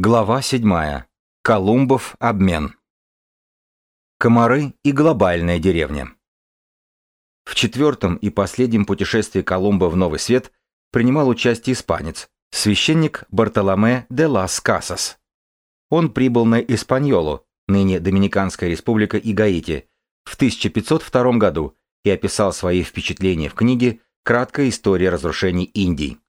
Глава 7. Колумбов обмен. Комары и глобальная деревня. В четвертом и последнем путешествии Колумба в Новый Свет принимал участие испанец, священник Бартоломе де лас Касас. Он прибыл на Испаньолу, ныне Доминиканская республика и Гаити, в 1502 году и описал свои впечатления в книге «Краткая история разрушений Индии».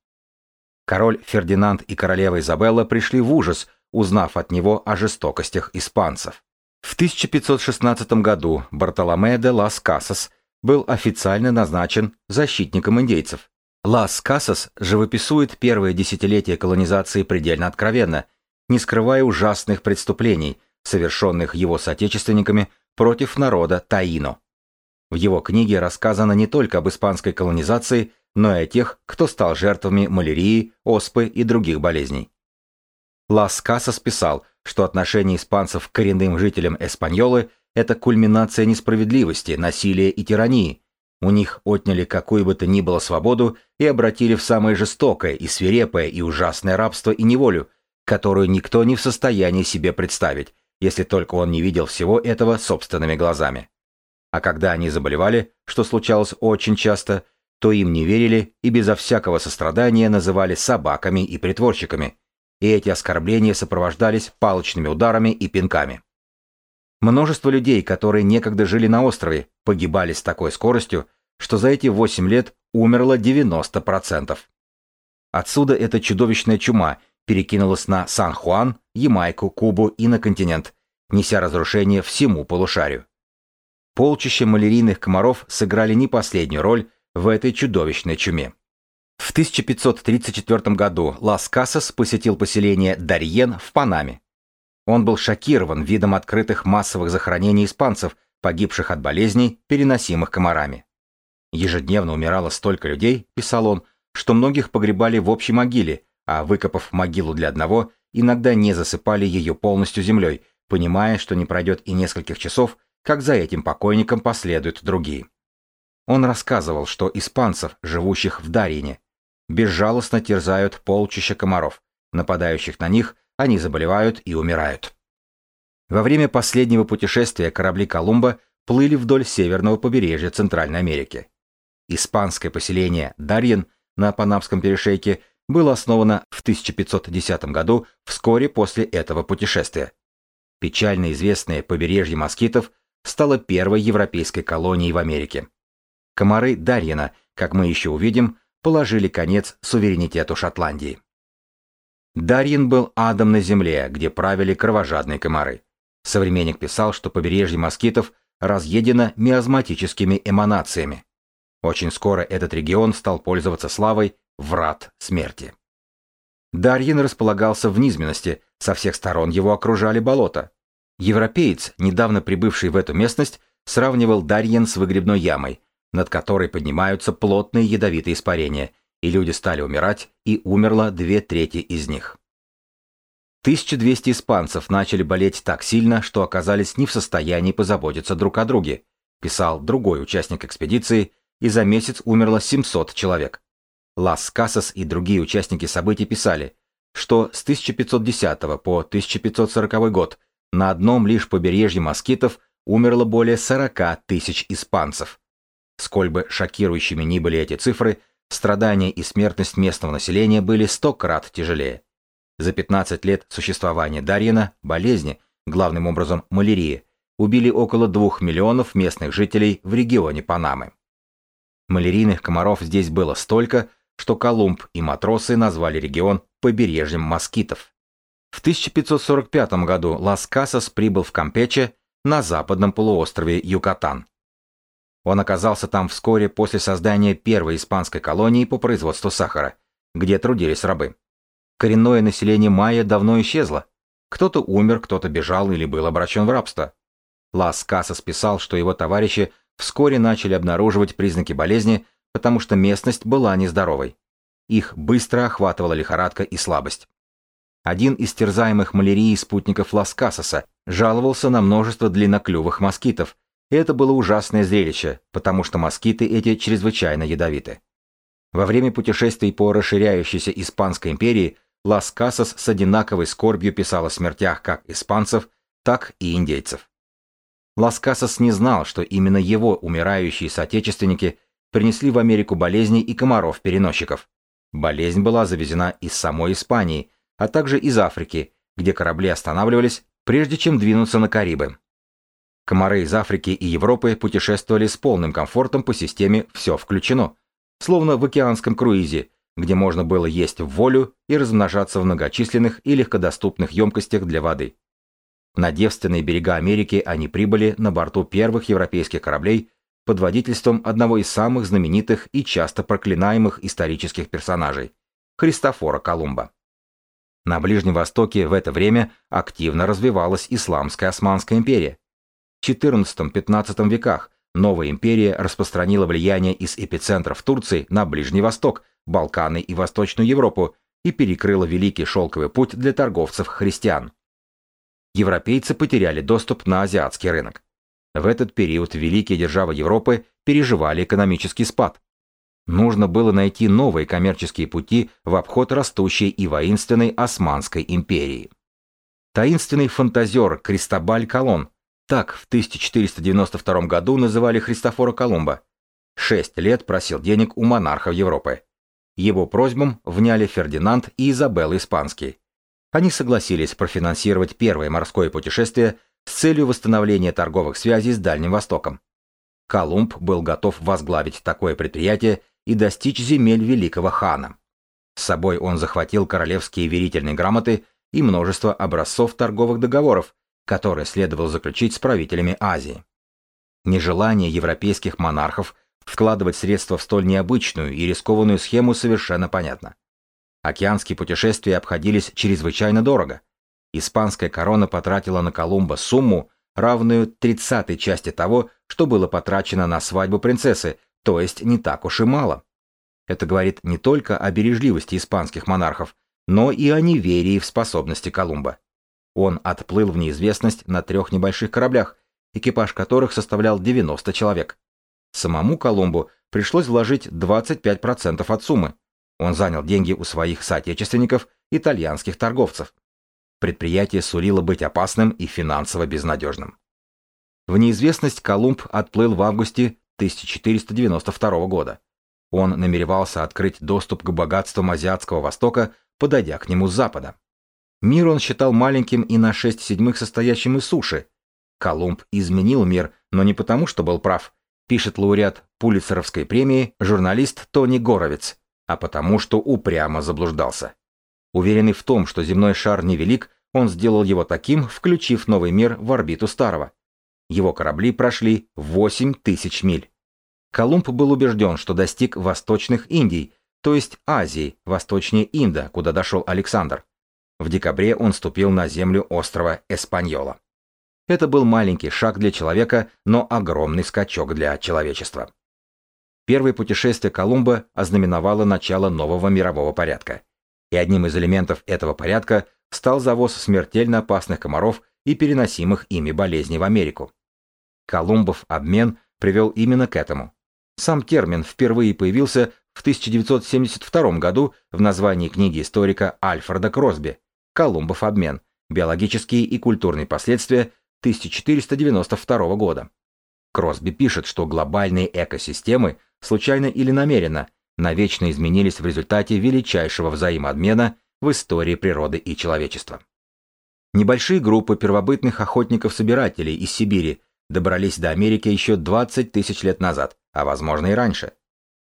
Король Фердинанд и королева Изабелла пришли в ужас, узнав от него о жестокостях испанцев. В 1516 году Бартоломе де лас Касас был официально назначен защитником индейцев. Лас Касас живописует первое десятилетие колонизации предельно откровенно, не скрывая ужасных преступлений, совершенных его соотечественниками против народа Таино. В его книге рассказано не только об испанской колонизации, но и о тех, кто стал жертвами малярии, оспы и других болезней. Лас Касас писал, что отношение испанцев к коренным жителям Эспаньолы – это кульминация несправедливости, насилия и тирании. У них отняли какую бы то ни было свободу и обратили в самое жестокое и свирепое и ужасное рабство и неволю, которую никто не в состоянии себе представить, если только он не видел всего этого собственными глазами. А когда они заболевали, что случалось очень часто – то им не верили и безо всякого сострадания называли собаками и притворщиками, и эти оскорбления сопровождались палочными ударами и пинками. Множество людей, которые некогда жили на острове, погибали с такой скоростью, что за эти 8 лет умерло 90%. Отсюда эта чудовищная чума перекинулась на Сан-Хуан, Ямайку, Кубу и на континент, неся разрушение всему полушарию. Полчища малярийных комаров сыграли не последнюю роль в этой чудовищной чуме. В 1534 году Лас Касас посетил поселение Дарьен в Панаме. Он был шокирован видом открытых массовых захоронений испанцев, погибших от болезней, переносимых комарами. Ежедневно умирало столько людей, писал он, что многих погребали в общей могиле, а выкопав могилу для одного, иногда не засыпали ее полностью землей, понимая, что не пройдет и нескольких часов, как за этим покойником последуют другие. Он рассказывал, что испанцев, живущих в Дарине, безжалостно терзают полчища комаров. Нападающих на них они заболевают и умирают. Во время последнего путешествия корабли Колумба плыли вдоль северного побережья Центральной Америки. Испанское поселение Дарьен на Панамском перешейке было основано в 1510 году вскоре после этого путешествия. Печально известное побережье москитов стало первой европейской колонией в Америке. Комары Дарьина, как мы еще увидим, положили конец суверенитету Шотландии. Дарьин был адом на земле, где правили кровожадные комары. Современник писал, что побережье москитов разъедено миазматическими эманациями. Очень скоро этот регион стал пользоваться славой «врат смерти». Дарьин располагался в низменности, со всех сторон его окружали болота. Европеец, недавно прибывший в эту местность, сравнивал Дарьин с выгребной ямой, над которой поднимаются плотные ядовитые испарения, и люди стали умирать, и умерло две трети из них. 1200 испанцев начали болеть так сильно, что оказались не в состоянии позаботиться друг о друге, писал другой участник экспедиции, и за месяц умерло 700 человек. Лас Касас и другие участники событий писали, что с 1510 по 1540 год на одном лишь побережье москитов умерло более 40 тысяч испанцев. Сколь бы шокирующими ни были эти цифры, страдания и смертность местного населения были сто крат тяжелее. За 15 лет существования Дарьина болезни, главным образом малярии, убили около 2 миллионов местных жителей в регионе Панамы. Малярийных комаров здесь было столько, что Колумб и матросы назвали регион побережьем москитов. В 1545 году Лас-Касас прибыл в Кампече на западном полуострове Юкатан. Он оказался там вскоре после создания первой испанской колонии по производству сахара, где трудились рабы. Коренное население майя давно исчезло. Кто-то умер, кто-то бежал или был обращен в рабство. Лас Касас писал, что его товарищи вскоре начали обнаруживать признаки болезни, потому что местность была нездоровой. Их быстро охватывала лихорадка и слабость. Один из терзаемых малярией спутников Лас Касаса жаловался на множество длинноклювых москитов, это было ужасное зрелище, потому что москиты эти чрезвычайно ядовиты. Во время путешествий по расширяющейся Испанской империи Лас Касас с одинаковой скорбью писал о смертях как испанцев, так и индейцев. Лас Касас не знал, что именно его умирающие соотечественники принесли в Америку болезни и комаров-переносчиков. Болезнь была завезена из самой Испании, а также из Африки, где корабли останавливались, прежде чем двинуться на Карибы. Комары из Африки и Европы путешествовали с полным комфортом по системе «все включено», словно в океанском круизе, где можно было есть в волю и размножаться в многочисленных и легкодоступных емкостях для воды. На девственные берега Америки они прибыли на борту первых европейских кораблей под водительством одного из самых знаменитых и часто проклинаемых исторических персонажей – Христофора Колумба. На Ближнем Востоке в это время активно развивалась Исламская Османская империя. XIV-XV веках новая империя распространила влияние из эпицентров Турции на Ближний Восток, Балканы и Восточную Европу и перекрыла Великий Шелковый путь для торговцев-христиан. Европейцы потеряли доступ на азиатский рынок. В этот период великие державы Европы переживали экономический спад. Нужно было найти новые коммерческие пути в обход растущей и воинственной Османской империи. Таинственный фантазер Кристобаль Колон, так в 1492 году называли Христофора Колумба, шесть лет просил денег у монархов Европы. Его просьбам вняли Фердинанд и Изабелла Испанский. Они согласились профинансировать первое морское путешествие с целью восстановления торговых связей с Дальним Востоком. Колумб был готов возглавить такое предприятие и достичь земель великого хана. С собой он захватил королевские верительные грамоты и множество образцов торговых договоров, которые следовало заключить с правителями Азии. Нежелание европейских монархов Вкладывать средства в столь необычную и рискованную схему совершенно понятно. Океанские путешествия обходились чрезвычайно дорого. Испанская корона потратила на Колумба сумму, равную тридцатой части того, что было потрачено на свадьбу принцессы, то есть не так уж и мало. Это говорит не только о бережливости испанских монархов, но и о неверии в способности Колумба. Он отплыл в неизвестность на трех небольших кораблях, экипаж которых составлял 90 человек. Самому Колумбу пришлось вложить 25% от суммы. Он занял деньги у своих соотечественников, итальянских торговцев. Предприятие сулило быть опасным и финансово безнадежным. В неизвестность Колумб отплыл в августе 1492 года. Он намеревался открыть доступ к богатствам Азиатского Востока, подойдя к нему с запада. Мир он считал маленьким и на 6 седьмых состоящим из суши. Колумб изменил мир, но не потому, что был прав, пишет лауреат Пулицеровской премии журналист Тони Горовец, а потому что упрямо заблуждался. Уверенный в том, что земной шар невелик, он сделал его таким, включив новый мир в орбиту старого. Его корабли прошли 8 тысяч миль. Колумб был убежден, что достиг восточных Индий, то есть Азии, восточнее Инда, куда дошел Александр. В декабре он ступил на землю острова Эспаньола. Это был маленький шаг для человека, но огромный скачок для человечества. Первое путешествие Колумба ознаменовало начало нового мирового порядка. И одним из элементов этого порядка стал завоз смертельно опасных комаров и переносимых ими болезней в Америку. Колумбов обмен привел именно к этому. Сам термин впервые появился в 1972 году в названии книги историка Альфреда Кросби «Колумбов обмен. Биологические и культурные последствия 1492 года. Кросби пишет, что глобальные экосистемы, случайно или намеренно, навечно изменились в результате величайшего взаимообмена в истории природы и человечества. Небольшие группы первобытных охотников-собирателей из Сибири добрались до Америки еще 20 тысяч лет назад, а возможно и раньше.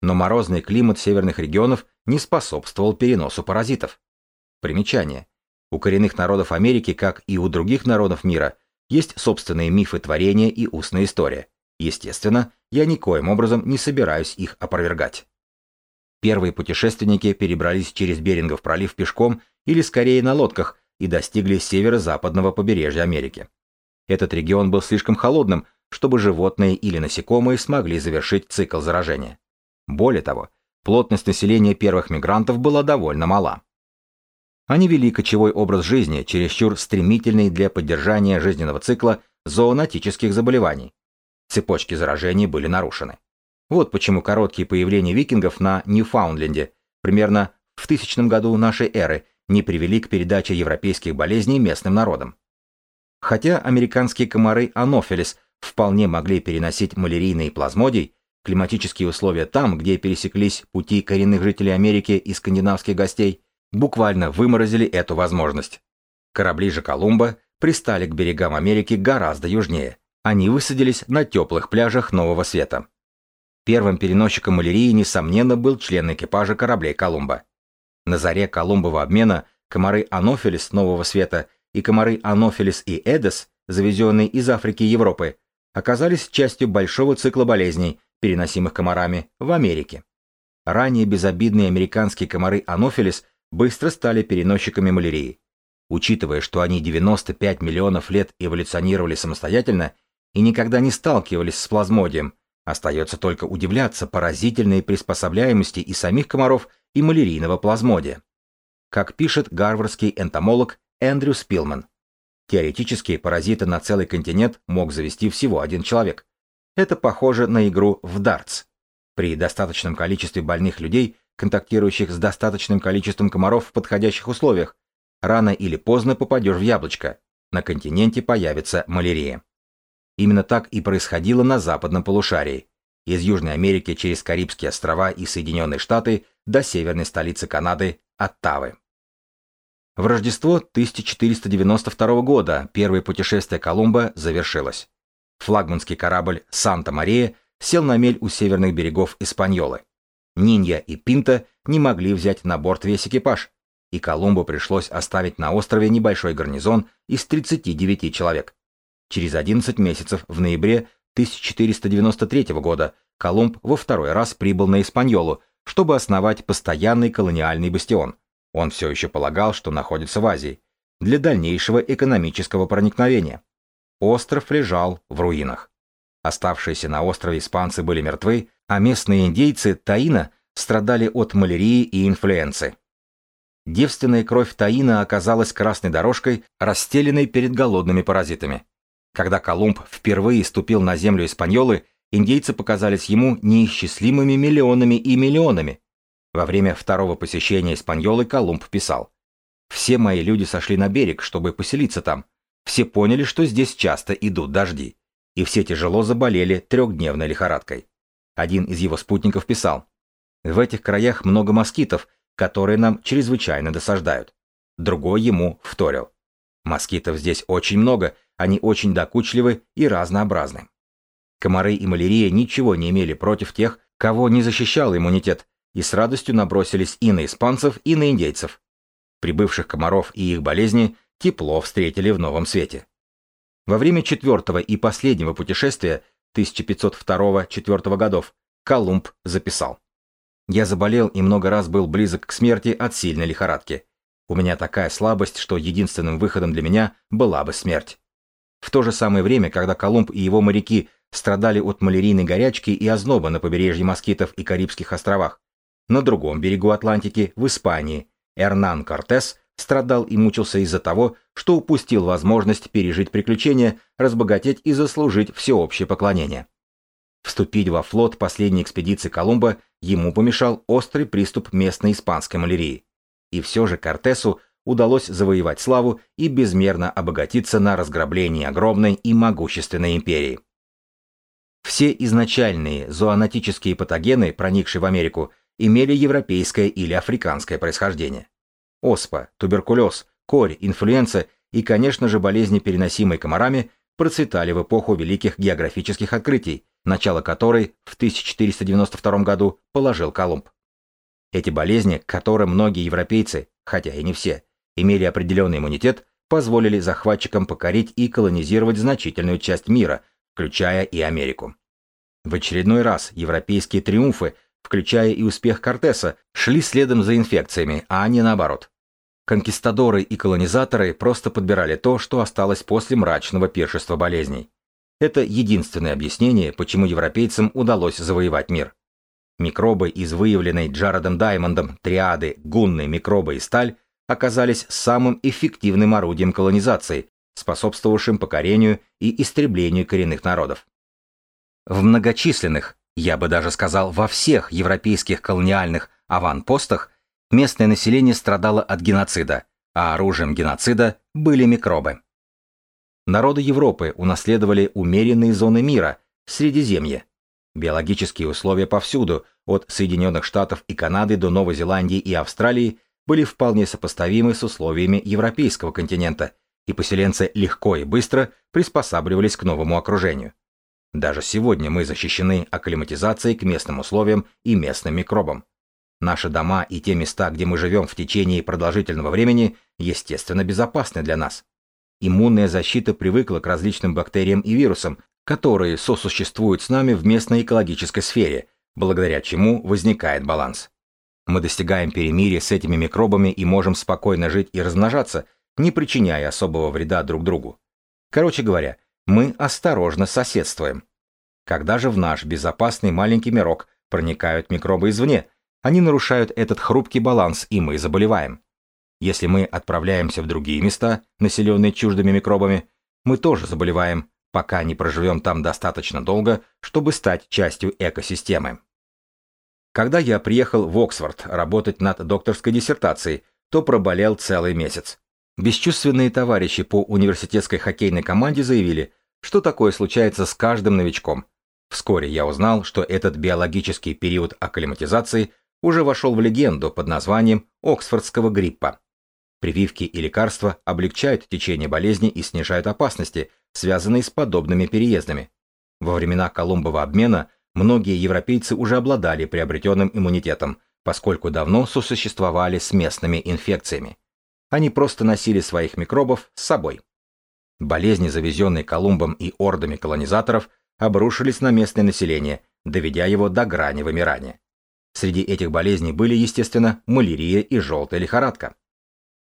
Но морозный климат северных регионов не способствовал переносу паразитов. Примечание. У коренных народов Америки, как и у других народов мира, есть собственные мифы творения и устная история. Естественно, я никоим образом не собираюсь их опровергать. Первые путешественники перебрались через Берингов пролив пешком или скорее на лодках и достигли северо-западного побережья Америки. Этот регион был слишком холодным, чтобы животные или насекомые смогли завершить цикл заражения. Более того, плотность населения первых мигрантов была довольно мала. Они вели кочевой образ жизни, чересчур стремительный для поддержания жизненного цикла зоонотических заболеваний. Цепочки заражений были нарушены. Вот почему короткие появления викингов на Ньюфаундленде, примерно в тысячном году нашей эры, не привели к передаче европейских болезней местным народам. Хотя американские комары анофилис вполне могли переносить малярийный плазмодий, климатические условия там, где пересеклись пути коренных жителей Америки и скандинавских гостей, буквально выморозили эту возможность. Корабли же Колумба пристали к берегам Америки гораздо южнее. Они высадились на теплых пляжах Нового Света. Первым переносчиком малярии, несомненно, был член экипажа кораблей Колумба. На заре Колумбова обмена комары Анофилис Нового Света и комары Анофилис и Эдес, завезенные из Африки и Европы, оказались частью большого цикла болезней, переносимых комарами в Америке. Ранее безобидные американские комары Анофилис быстро стали переносчиками малярии. Учитывая, что они 95 миллионов лет эволюционировали самостоятельно и никогда не сталкивались с плазмодием, остается только удивляться поразительной приспособляемости и самих комаров, и малярийного плазмодия. Как пишет гарвардский энтомолог Эндрю Спилман, теоретически паразиты на целый континент мог завести всего один человек. Это похоже на игру в дартс. При достаточном количестве больных людей, контактирующих с достаточным количеством комаров в подходящих условиях, рано или поздно попадешь в яблочко. На континенте появится малярия. Именно так и происходило на западном полушарии. Из Южной Америки через Карибские острова и Соединенные Штаты до северной столицы Канады – Оттавы. В Рождество 1492 года первое путешествие Колумба завершилось. Флагманский корабль «Санта-Мария» сел на мель у северных берегов Испаньолы. Нинья и Пинта не могли взять на борт весь экипаж, и Колумбу пришлось оставить на острове небольшой гарнизон из 39 человек. Через 11 месяцев, в ноябре 1493 года, Колумб во второй раз прибыл на Испаньолу, чтобы основать постоянный колониальный бастион. Он все еще полагал, что находится в Азии, для дальнейшего экономического проникновения. Остров лежал в руинах. Оставшиеся на острове испанцы были мертвы, а местные индейцы Таина страдали от малярии и инфлюенции. Девственная кровь Таина оказалась красной дорожкой, расстеленной перед голодными паразитами. Когда Колумб впервые ступил на землю Испаньолы, индейцы показались ему неисчислимыми миллионами и миллионами. Во время второго посещения Испаньолы Колумб писал «Все мои люди сошли на берег, чтобы поселиться там. Все поняли, что здесь часто идут дожди. И все тяжело заболели трехдневной лихорадкой». Один из его спутников писал «В этих краях много москитов, которые нам чрезвычайно досаждают. Другой ему вторил. Москитов здесь очень много, они очень докучливы и разнообразны. Комары и малярия ничего не имели против тех, кого не защищал иммунитет, и с радостью набросились и на испанцев, и на индейцев. Прибывших комаров и их болезни тепло встретили в новом свете. Во время четвертого и последнего путешествия 1502-4 годов Колумб записал. Я заболел и много раз был близок к смерти от сильной лихорадки. У меня такая слабость, что единственным выходом для меня была бы смерть. В то же самое время, когда Колумб и его моряки страдали от малярийной горячки и озноба на побережье Москитов и Карибских островах, на другом берегу Атлантики, в Испании, Эрнан Кортес страдал и мучился из-за того, что упустил возможность пережить приключения, разбогатеть и заслужить всеобщее поклонение. Вступить во флот последней экспедиции Колумба ему помешал острый приступ местной испанской малярии. И все же Кортесу удалось завоевать славу и безмерно обогатиться на разграблении огромной и могущественной империи. Все изначальные зоонотические патогены, проникшие в Америку, имели европейское или африканское происхождение. Оспа, туберкулез, корь, инфлюенция и, конечно же, болезни, переносимые комарами, процветали в эпоху великих географических открытий, начало которой в 1492 году положил Колумб. Эти болезни, к которым многие европейцы, хотя и не все, имели определенный иммунитет, позволили захватчикам покорить и колонизировать значительную часть мира, включая и Америку. В очередной раз европейские триумфы, включая и успех Кортеса, шли следом за инфекциями, а не наоборот. Конкистадоры и колонизаторы просто подбирали то, что осталось после мрачного пиршества болезней. Это единственное объяснение, почему европейцам удалось завоевать мир. Микробы из выявленной Джаредом Даймондом триады гунны, микробы и сталь оказались самым эффективным орудием колонизации, способствовавшим покорению и истреблению коренных народов. В многочисленных, я бы даже сказал во всех европейских колониальных аванпостах местное население страдало от геноцида, а оружием геноцида были микробы. Народы Европы унаследовали умеренные зоны мира, Средиземье. Биологические условия повсюду, от Соединенных Штатов и Канады до Новой Зеландии и Австралии, были вполне сопоставимы с условиями европейского континента, и поселенцы легко и быстро приспосабливались к новому окружению. Даже сегодня мы защищены акклиматизацией к местным условиям и местным микробам. Наши дома и те места, где мы живем в течение продолжительного времени, естественно безопасны для нас. Иммунная защита привыкла к различным бактериям и вирусам, которые сосуществуют с нами в местной экологической сфере, благодаря чему возникает баланс. Мы достигаем перемирия с этими микробами и можем спокойно жить и размножаться, не причиняя особого вреда друг другу. Короче говоря, мы осторожно соседствуем. Когда же в наш безопасный маленький мирок проникают микробы извне, они нарушают этот хрупкий баланс, и мы заболеваем. Если мы отправляемся в другие места, населенные чуждыми микробами, мы тоже заболеваем, пока не проживем там достаточно долго, чтобы стать частью экосистемы. Когда я приехал в Оксфорд работать над докторской диссертацией, то проболел целый месяц. Бесчувственные товарищи по университетской хоккейной команде заявили, что такое случается с каждым новичком. Вскоре я узнал, что этот биологический период акклиматизации уже вошел в легенду под названием Оксфордского гриппа. Прививки и лекарства облегчают течение болезни и снижают опасности, связанные с подобными переездами. Во времена Колумбова обмена многие европейцы уже обладали приобретенным иммунитетом, поскольку давно сосуществовали с местными инфекциями. Они просто носили своих микробов с собой. Болезни, завезенные Колумбом и ордами колонизаторов, обрушились на местное население, доведя его до грани вымирания. Среди этих болезней были, естественно, малярия и желтая лихорадка.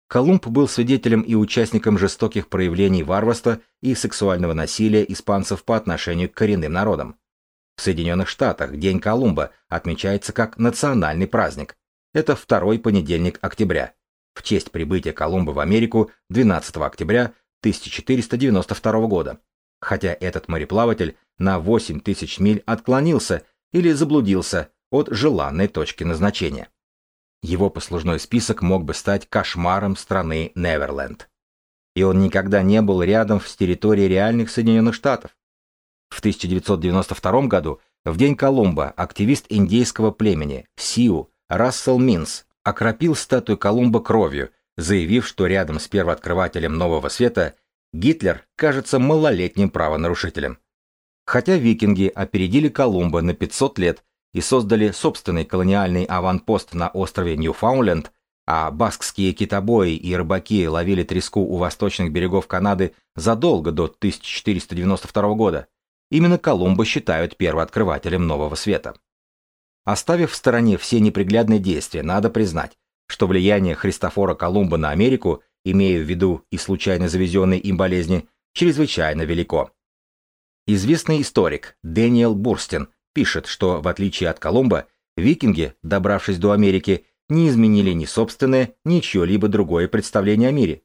Колумб был свидетелем и участником жестоких проявлений варварства и сексуального насилия испанцев по отношению к коренным народам. В Соединенных Штатах День Колумба отмечается как национальный праздник. Это второй понедельник октября, в честь прибытия Колумба в Америку 12 октября 1492 года, хотя этот мореплаватель на 8 тысяч миль отклонился или заблудился от желанной точки назначения. Его послужной список мог бы стать кошмаром страны Неверленд. И он никогда не был рядом с территорией реальных Соединенных Штатов. В 1992 году, в день Колумба, активист индейского племени Сиу Рассел Минс окропил статую Колумба кровью, заявив, что рядом с первооткрывателем Нового Света Гитлер кажется малолетним правонарушителем. Хотя викинги опередили Колумба на 500 лет и создали собственный колониальный аванпост на острове Ньюфаундленд, а баскские китобои и рыбаки ловили треску у восточных берегов Канады задолго до 1492 года, именно Колумба считают первооткрывателем Нового Света. Оставив в стороне все неприглядные действия, надо признать, что влияние Христофора Колумба на Америку, имея в виду и случайно завезенные им болезни, чрезвычайно велико. Известный историк Дэниел Бурстин пишет, что в отличие от Колумба, викинги, добравшись до Америки, не изменили ни собственное, ни чье-либо другое представление о мире.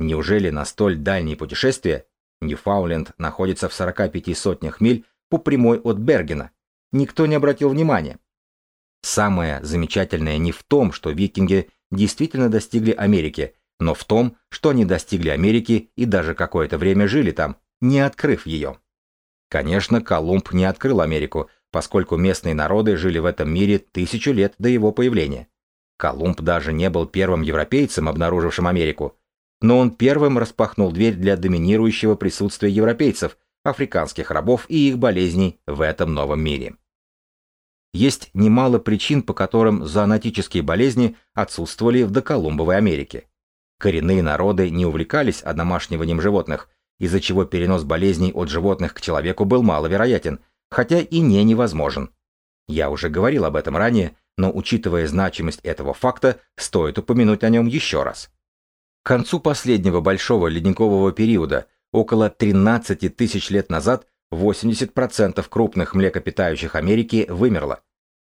Неужели на столь дальние путешествия Ньюфаундленд находится в 45 сотнях миль по прямой от Бергена. Никто не обратил внимания. Самое замечательное не в том, что викинги действительно достигли Америки, но в том, что они достигли Америки и даже какое-то время жили там, не открыв ее. Конечно, Колумб не открыл Америку, поскольку местные народы жили в этом мире тысячу лет до его появления. Колумб даже не был первым европейцем, обнаружившим Америку, но он первым распахнул дверь для доминирующего присутствия европейцев, африканских рабов и их болезней в этом новом мире. Есть немало причин, по которым зоонотические болезни отсутствовали в доколумбовой Америке. Коренные народы не увлекались одомашниванием животных, из-за чего перенос болезней от животных к человеку был маловероятен, хотя и не невозможен. Я уже говорил об этом ранее, но учитывая значимость этого факта, стоит упомянуть о нем еще раз. К концу последнего большого ледникового периода, около 13 тысяч лет назад, 80% крупных млекопитающих Америки вымерло.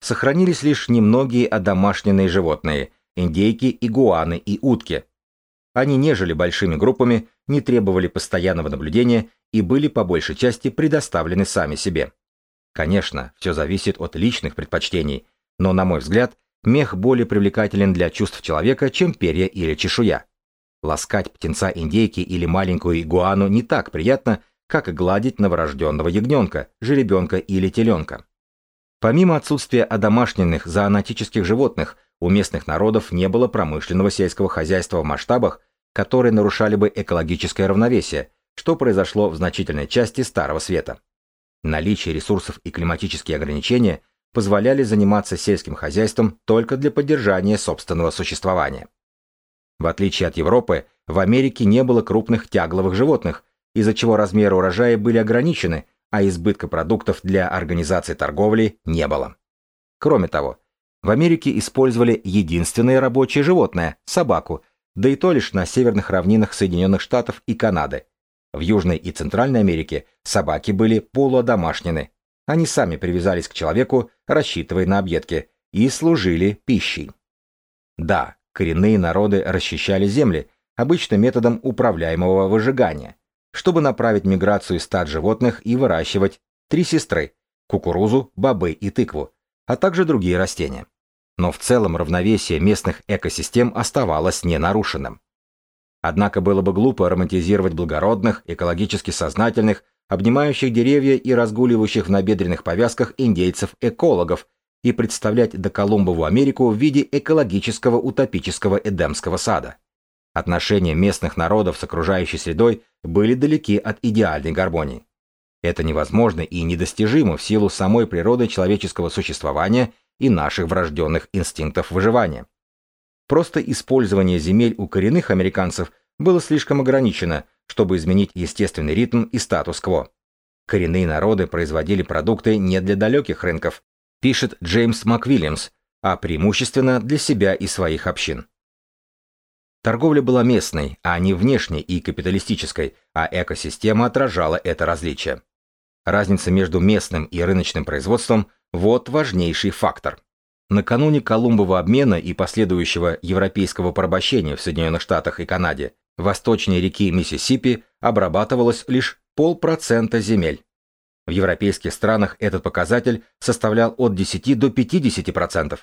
Сохранились лишь немногие одомашненные животные – индейки, игуаны и утки. Они не жили большими группами, не требовали постоянного наблюдения и были по большей части предоставлены сами себе. Конечно, все зависит от личных предпочтений, но, на мой взгляд, мех более привлекателен для чувств человека, чем перья или чешуя. Ласкать птенца индейки или маленькую игуану не так приятно, как гладить новорожденного ягненка, жеребенка или теленка. Помимо отсутствия одомашненных зоонотических животных, у местных народов не было промышленного сельского хозяйства в масштабах, которые нарушали бы экологическое равновесие, что произошло в значительной части Старого Света. Наличие ресурсов и климатические ограничения позволяли заниматься сельским хозяйством только для поддержания собственного существования. В отличие от Европы, в Америке не было крупных тягловых животных, из-за чего размеры урожая были ограничены, а избытка продуктов для организации торговли не было. Кроме того, в Америке использовали единственное рабочее животное – собаку, да и то лишь на северных равнинах Соединенных Штатов и Канады. В Южной и Центральной Америке собаки были полуодомашнены. Они сами привязались к человеку, рассчитывая на объедки, и служили пищей. Да, коренные народы расчищали земли, обычно методом управляемого выжигания, чтобы направить миграцию стад животных и выращивать три сестры – кукурузу, бобы и тыкву, а также другие растения. Но в целом равновесие местных экосистем оставалось ненарушенным. Однако было бы глупо романтизировать благородных, экологически сознательных, обнимающих деревья и разгуливающих в набедренных повязках индейцев-экологов и представлять доколумбову Америку в виде экологического утопического Эдемского сада. Отношения местных народов с окружающей средой были далеки от идеальной гармонии. Это невозможно и недостижимо в силу самой природы человеческого существования и наших врожденных инстинктов выживания. Просто использование земель у коренных американцев было слишком ограничено, чтобы изменить естественный ритм и статус-кво. Коренные народы производили продукты не для далеких рынков, пишет Джеймс МакВильямс, а преимущественно для себя и своих общин. Торговля была местной, а не внешней и капиталистической, а экосистема отражала это различие. Разница между местным и рыночным производством – вот важнейший фактор. Накануне Колумбова обмена и последующего европейского порабощения в Соединенных Штатах и Канаде восточнее реки Миссисипи обрабатывалось лишь полпроцента земель. В европейских странах этот показатель составлял от 10 до 50%.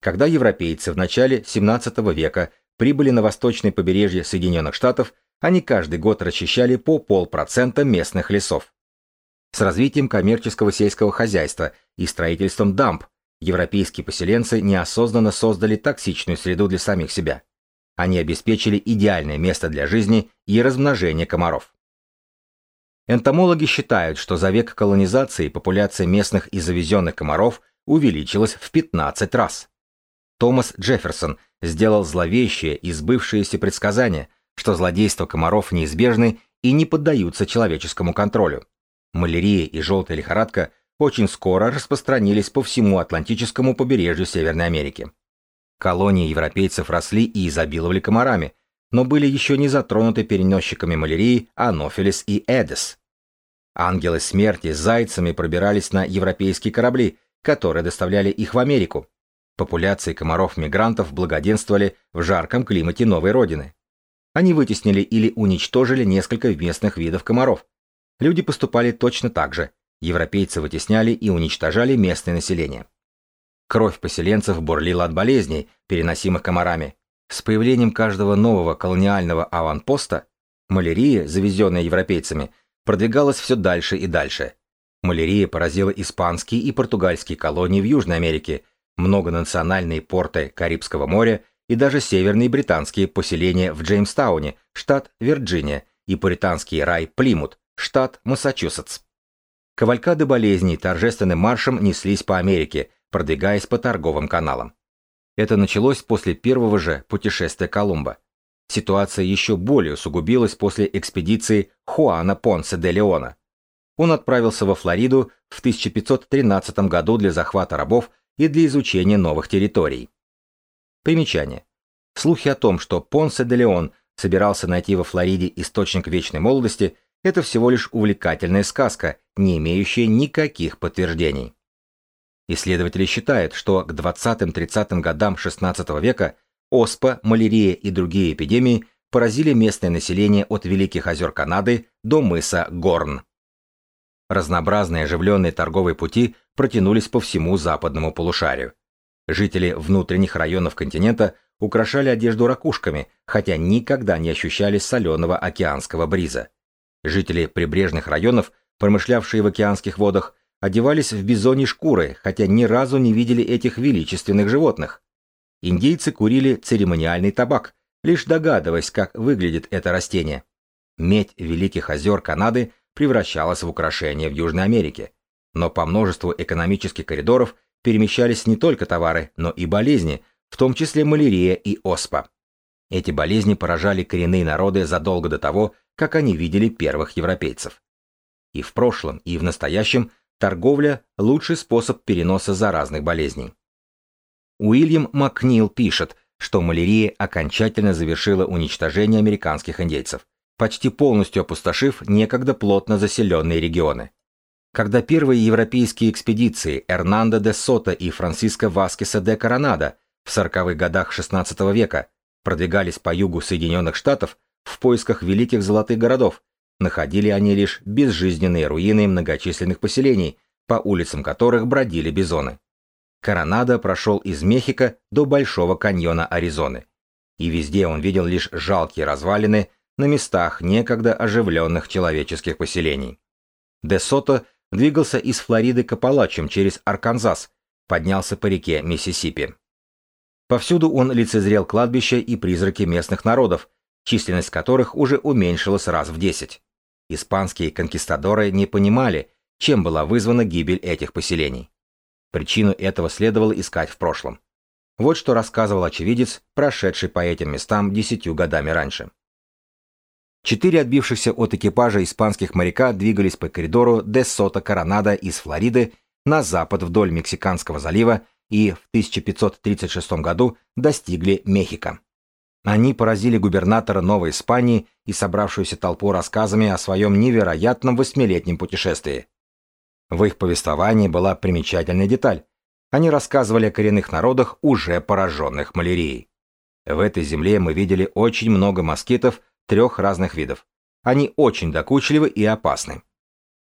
Когда европейцы в начале 17 века прибыли на восточное побережье Соединенных Штатов, они каждый год расчищали по полпроцента местных лесов. С развитием коммерческого сельского хозяйства и строительством дамб европейские поселенцы неосознанно создали токсичную среду для самих себя. Они обеспечили идеальное место для жизни и размножения комаров. Энтомологи считают, что за век колонизации популяция местных и завезенных комаров увеличилась в 15 раз. Томас Джефферсон сделал зловещее и сбывшееся предсказание, что злодейства комаров неизбежны и не поддаются человеческому контролю. Малярия и желтая лихорадка очень скоро распространились по всему Атлантическому побережью Северной Америки. Колонии европейцев росли и изобиловали комарами, но были еще не затронуты переносчиками малярии Анофилис и Эдес. Ангелы смерти с зайцами пробирались на европейские корабли, которые доставляли их в Америку. Популяции комаров-мигрантов благоденствовали в жарком климате новой родины. Они вытеснили или уничтожили несколько местных видов комаров, Люди поступали точно так же. Европейцы вытесняли и уничтожали местное население. Кровь поселенцев бурлила от болезней, переносимых комарами. С появлением каждого нового колониального аванпоста малярия, завезенная европейцами, продвигалась все дальше и дальше. Малярия поразила испанские и португальские колонии в Южной Америке, многонациональные порты Карибского моря и даже северные британские поселения в Джеймстауне, штат Вирджиния, и пуританский рай Плимут, штат Массачусетс. Кавалькады болезней торжественным маршем неслись по Америке, продвигаясь по торговым каналам. Это началось после первого же путешествия Колумба. Ситуация еще более усугубилась после экспедиции Хуана Понсе де Леона. Он отправился во Флориду в 1513 году для захвата рабов и для изучения новых территорий. Примечание. Слухи о том, что Понсе де Леон собирался найти во Флориде источник вечной молодости, это всего лишь увлекательная сказка, не имеющая никаких подтверждений. Исследователи считают, что к 20-30 годам XVI века оспа, малярия и другие эпидемии поразили местное население от Великих озер Канады до мыса Горн. Разнообразные оживленные торговые пути протянулись по всему западному полушарию. Жители внутренних районов континента украшали одежду ракушками, хотя никогда не ощущали соленого океанского бриза. Жители прибрежных районов, промышлявшие в океанских водах, одевались в бизоньи шкуры, хотя ни разу не видели этих величественных животных. Индейцы курили церемониальный табак, лишь догадываясь, как выглядит это растение. Медь Великих озер Канады превращалась в украшение в Южной Америке. Но по множеству экономических коридоров перемещались не только товары, но и болезни, в том числе малярия и оспа. Эти болезни поражали коренные народы задолго до того, как они видели первых европейцев. И в прошлом, и в настоящем торговля – лучший способ переноса заразных болезней. Уильям Макнил пишет, что малярия окончательно завершила уничтожение американских индейцев, почти полностью опустошив некогда плотно заселенные регионы. Когда первые европейские экспедиции Эрнандо де Сота и Франциско Васкеса де Коронада в 40-х годах XVI века продвигались по югу Соединенных Штатов в поисках великих золотых городов, находили они лишь безжизненные руины многочисленных поселений, по улицам которых бродили бизоны. Коронадо прошел из Мехико до Большого каньона Аризоны. И везде он видел лишь жалкие развалины на местах некогда оживленных человеческих поселений. Де Сото двигался из Флориды к Апалачам через Арканзас, поднялся по реке Миссисипи. Повсюду он лицезрел кладбища и призраки местных народов, численность которых уже уменьшилась раз в десять. Испанские конкистадоры не понимали, чем была вызвана гибель этих поселений. Причину этого следовало искать в прошлом. Вот что рассказывал очевидец, прошедший по этим местам десятью годами раньше. Четыре отбившихся от экипажа испанских моряка двигались по коридору де Сота Коронада из Флориды на запад вдоль Мексиканского залива и в 1536 году достигли Мехико. Они поразили губернатора Новой Испании и собравшуюся толпу рассказами о своем невероятном восьмилетнем путешествии. В их повествовании была примечательная деталь. Они рассказывали о коренных народах, уже пораженных малярией. В этой земле мы видели очень много москитов трех разных видов. Они очень докучливы и опасны.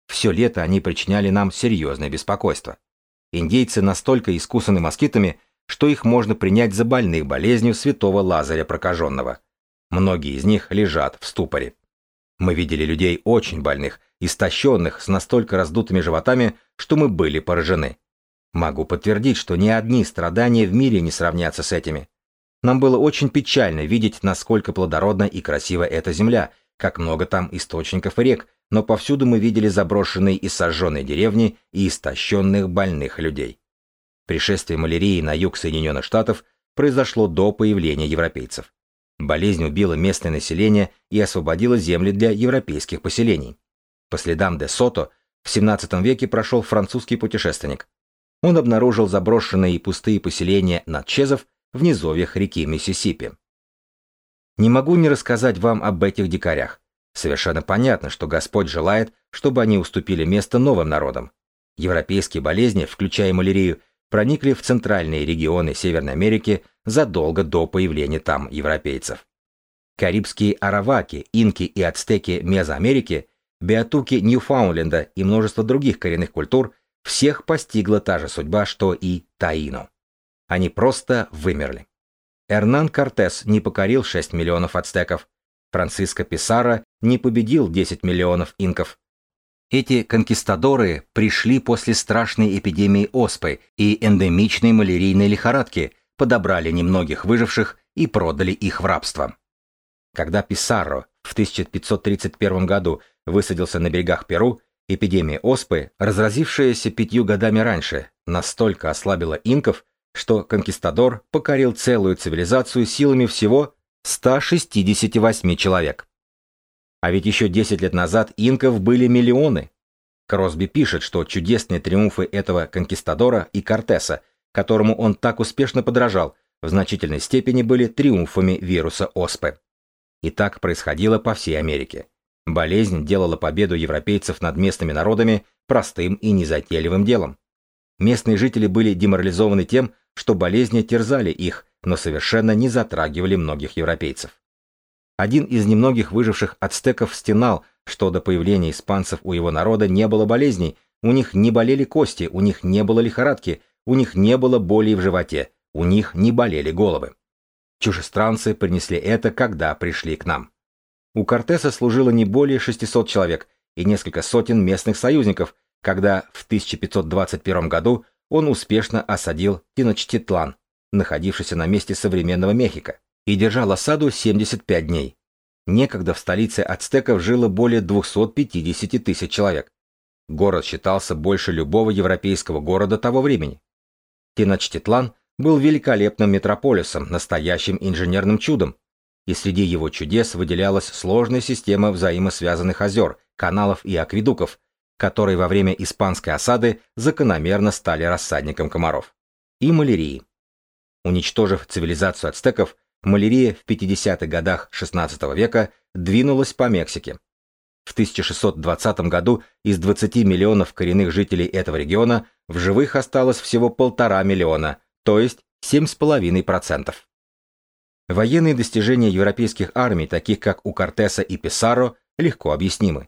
Все лето они причиняли нам серьезное беспокойство. Индейцы настолько искусаны москитами, что их можно принять за больных болезнью святого Лазаря прокаженного. Многие из них лежат в ступоре. Мы видели людей очень больных, истощенных, с настолько раздутыми животами, что мы были поражены. Могу подтвердить, что ни одни страдания в мире не сравнятся с этими. Нам было очень печально видеть, насколько плодородна и красива эта земля, как много там источников и рек, но повсюду мы видели заброшенные и сожженные деревни и истощенных больных людей. Пришествие малярии на юг Соединенных Штатов произошло до появления европейцев. Болезнь убила местное население и освободила земли для европейских поселений. По следам де Сото в XVII веке прошел французский путешественник. Он обнаружил заброшенные и пустые поселения Натчезов в низовьях реки Миссисипи. Не могу не рассказать вам об этих дикарях. Совершенно понятно, что Господь желает, чтобы они уступили место новым народам. Европейские болезни, включая малярию, проникли в центральные регионы Северной Америки задолго до появления там европейцев. Карибские араваки, инки и ацтеки Мезоамерики, биотуки Ньюфаундленда и множество других коренных культур всех постигла та же судьба, что и Таину. Они просто вымерли. Эрнан Кортес не покорил 6 миллионов ацтеков. Франциско Писаро не победил 10 миллионов инков. Эти конкистадоры пришли после страшной эпидемии оспы и эндемичной малярийной лихорадки, подобрали немногих выживших и продали их в рабство. Когда Писарро в 1531 году высадился на берегах Перу, эпидемия оспы, разразившаяся пятью годами раньше, настолько ослабила инков, что конкистадор покорил целую цивилизацию силами всего 168 человек. А ведь еще 10 лет назад инков были миллионы. Кросби пишет, что чудесные триумфы этого конкистадора и Кортеса, которому он так успешно подражал, в значительной степени были триумфами вируса оспы. И так происходило по всей Америке. Болезнь делала победу европейцев над местными народами простым и незатейливым делом. Местные жители были деморализованы тем, что болезни терзали их, но совершенно не затрагивали многих европейцев. Один из немногих выживших ацтеков стенал, что до появления испанцев у его народа не было болезней, у них не болели кости, у них не было лихорадки, у них не было боли в животе, у них не болели головы. Чужестранцы принесли это, когда пришли к нам. У Кортеса служило не более 600 человек и несколько сотен местных союзников, когда в 1521 году он успешно осадил Теночтитлан, находившийся на месте современного Мехико, и держал осаду 75 дней. Некогда в столице ацтеков жило более 250 тысяч человек. Город считался больше любого европейского города того времени. Теночтитлан был великолепным метрополисом, настоящим инженерным чудом, и среди его чудес выделялась сложная система взаимосвязанных озер, каналов и акведуков, которые во время испанской осады закономерно стали рассадником комаров. И малярии. Уничтожив цивилизацию ацтеков, малярия в 50-х годах XVI века двинулась по Мексике. В 1620 году из 20 миллионов коренных жителей этого региона в живых осталось всего полтора миллиона, то есть 7,5%. Военные достижения европейских армий, таких как у Кортеса и Писаро, легко объяснимы.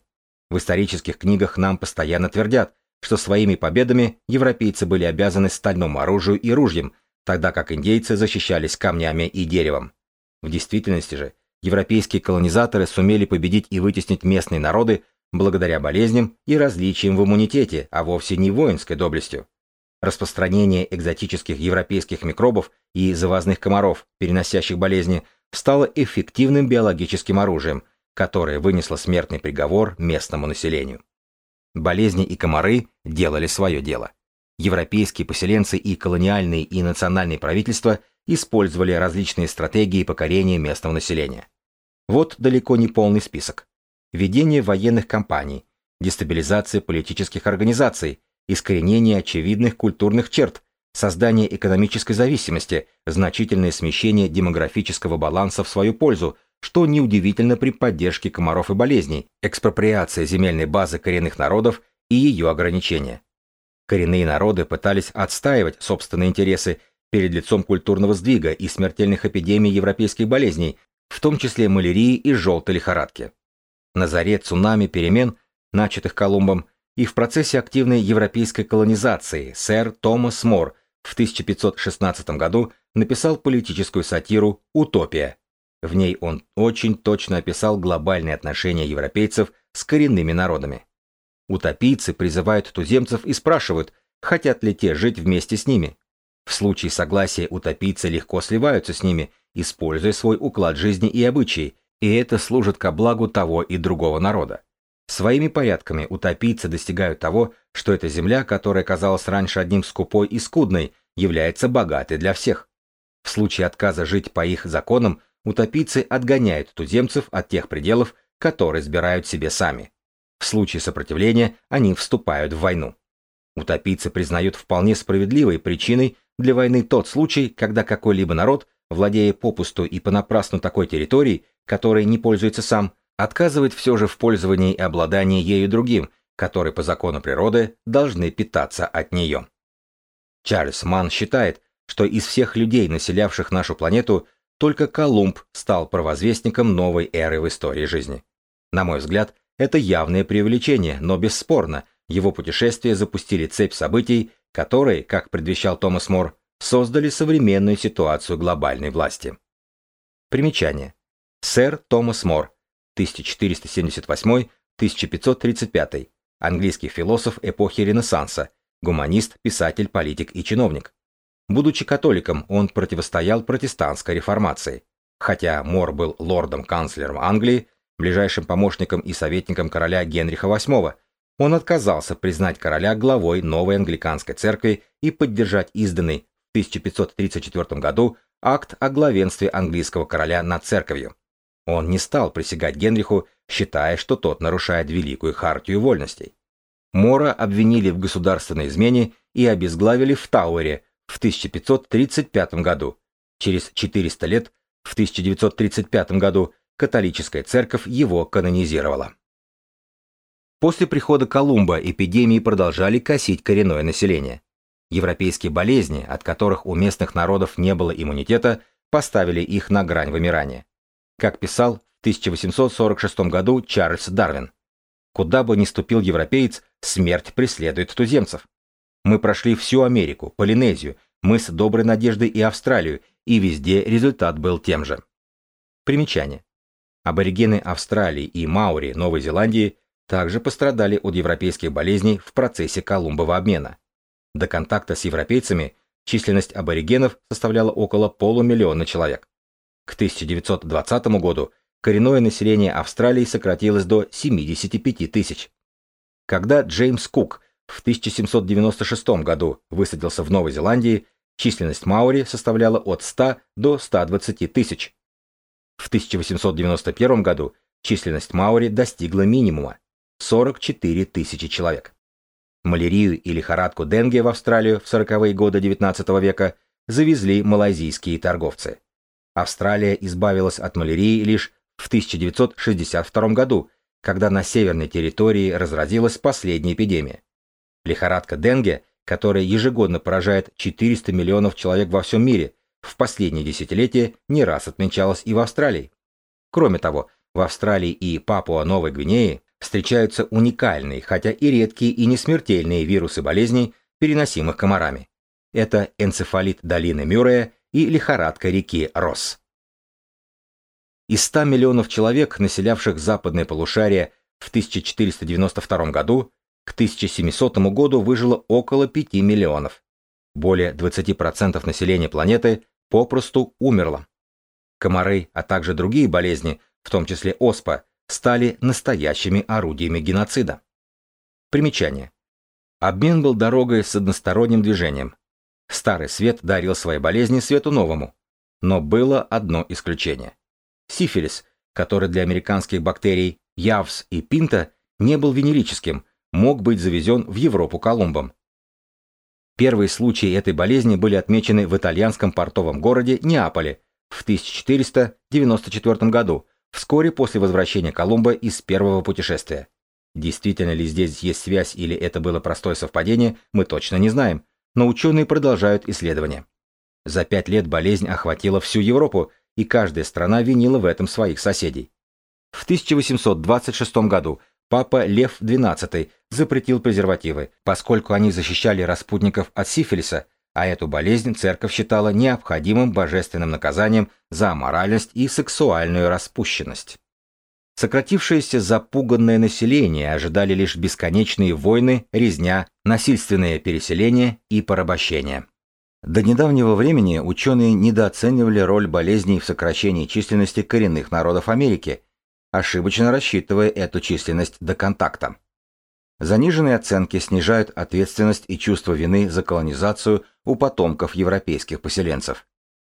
В исторических книгах нам постоянно твердят, что своими победами европейцы были обязаны стальному оружию и ружьям, тогда как индейцы защищались камнями и деревом. В действительности же, европейские колонизаторы сумели победить и вытеснить местные народы благодаря болезням и различиям в иммунитете, а вовсе не воинской доблестью. Распространение экзотических европейских микробов и завозных комаров, переносящих болезни, стало эффективным биологическим оружием, которое вынесло смертный приговор местному населению. Болезни и комары делали свое дело. Европейские поселенцы и колониальные и национальные правительства использовали различные стратегии покорения местного населения. Вот далеко не полный список. Ведение военных кампаний, дестабилизация политических организаций, искоренение очевидных культурных черт, создание экономической зависимости, значительное смещение демографического баланса в свою пользу, что неудивительно при поддержке комаров и болезней, экспроприация земельной базы коренных народов и ее ограничения. Коренные народы пытались отстаивать собственные интересы перед лицом культурного сдвига и смертельных эпидемий европейских болезней, в том числе малярии и желтой лихорадки. На заре цунами перемен, начатых Колумбом, и в процессе активной европейской колонизации сэр Томас Мор в 1516 году написал политическую сатиру «Утопия», в ней он очень точно описал глобальные отношения европейцев с коренными народами. Утопийцы призывают туземцев и спрашивают, хотят ли те жить вместе с ними. В случае согласия утопийцы легко сливаются с ними, используя свой уклад жизни и обычаи, и это служит ко благу того и другого народа. Своими порядками утопийцы достигают того, что эта земля, которая казалась раньше одним скупой и скудной, является богатой для всех. В случае отказа жить по их законам, утопийцы отгоняют туземцев от тех пределов, которые сбирают себе сами. В случае сопротивления они вступают в войну. Утопийцы признают вполне справедливой причиной для войны тот случай, когда какой-либо народ, владея попусту и понапрасну такой территорией, которой не пользуется сам, отказывает все же в пользовании и обладании ею другим, которые по закону природы должны питаться от нее. Чарльз Манн считает, что из всех людей, населявших нашу планету, только Колумб стал провозвестником новой эры в истории жизни. На мой взгляд, это явное преувеличение, но бесспорно, его путешествия запустили цепь событий, которые, как предвещал Томас Мор, создали современную ситуацию глобальной власти. Примечание. Сэр Томас Мор, 1478-1535, английский философ эпохи Ренессанса, гуманист, писатель, политик и чиновник. Будучи католиком, он противостоял протестантской реформации. Хотя Мор был лордом-канцлером Англии, ближайшим помощником и советником короля Генриха VIII, он отказался признать короля главой новой англиканской церкви и поддержать изданный в 1534 году акт о главенстве английского короля над церковью. Он не стал присягать Генриху, считая, что тот нарушает великую хартию вольностей. Мора обвинили в государственной измене и обезглавили в Тауэре, в 1535 году. Через 400 лет, в 1935 году, католическая церковь его канонизировала. После прихода Колумба эпидемии продолжали косить коренное население. Европейские болезни, от которых у местных народов не было иммунитета, поставили их на грань вымирания. Как писал в 1846 году Чарльз Дарвин, «Куда бы ни ступил европеец, смерть преследует туземцев. Мы прошли всю Америку, Полинезию, мыс Доброй Надежды и Австралию, и везде результат был тем же. Примечание. Аборигены Австралии и Маури Новой Зеландии также пострадали от европейских болезней в процессе Колумбова обмена. До контакта с европейцами численность аборигенов составляла около полумиллиона человек. К 1920 году коренное население Австралии сократилось до 75 тысяч. Когда Джеймс Кук в 1796 году высадился в Новой Зеландии, численность маори составляла от 100 до 120 тысяч. В 1891 году численность маори достигла минимума – 44 тысячи человек. Малярию и лихорадку Денге в Австралию в 40-е годы XIX века завезли малайзийские торговцы. Австралия избавилась от малярии лишь в 1962 году, когда на северной территории разразилась последняя эпидемия. Лихорадка Денге, которая ежегодно поражает 400 миллионов человек во всем мире, в последние десятилетия не раз отмечалась и в Австралии. Кроме того, в Австралии и Папуа-Новой Гвинее встречаются уникальные, хотя и редкие и несмертельные вирусы болезней, переносимых комарами. Это энцефалит долины Мюррея и лихорадка реки Росс. Из 100 миллионов человек, населявших западное полушарие в 1492 году, к 1700 году выжило около 5 миллионов. Более 20% населения планеты попросту умерло. Комары, а также другие болезни, в том числе оспа, стали настоящими орудиями геноцида. Примечание. Обмен был дорогой с односторонним движением. Старый свет дарил свои болезни свету новому. Но было одно исключение. Сифилис, который для американских бактерий Явс и Пинта не был венерическим, мог быть завезен в Европу Колумбом. Первые случаи этой болезни были отмечены в итальянском портовом городе Неаполе в 1494 году, вскоре после возвращения Колумба из первого путешествия. Действительно ли здесь есть связь или это было простое совпадение, мы точно не знаем, но ученые продолжают исследования. За пять лет болезнь охватила всю Европу, и каждая страна винила в этом своих соседей. В 1826 году папа Лев XII запретил презервативы, поскольку они защищали распутников от сифилиса, а эту болезнь церковь считала необходимым божественным наказанием за аморальность и сексуальную распущенность. Сократившееся запуганное население ожидали лишь бесконечные войны, резня, насильственное переселение и порабощение. До недавнего времени ученые недооценивали роль болезней в сокращении численности коренных народов Америки, ошибочно рассчитывая эту численность до контакта. Заниженные оценки снижают ответственность и чувство вины за колонизацию у потомков европейских поселенцев.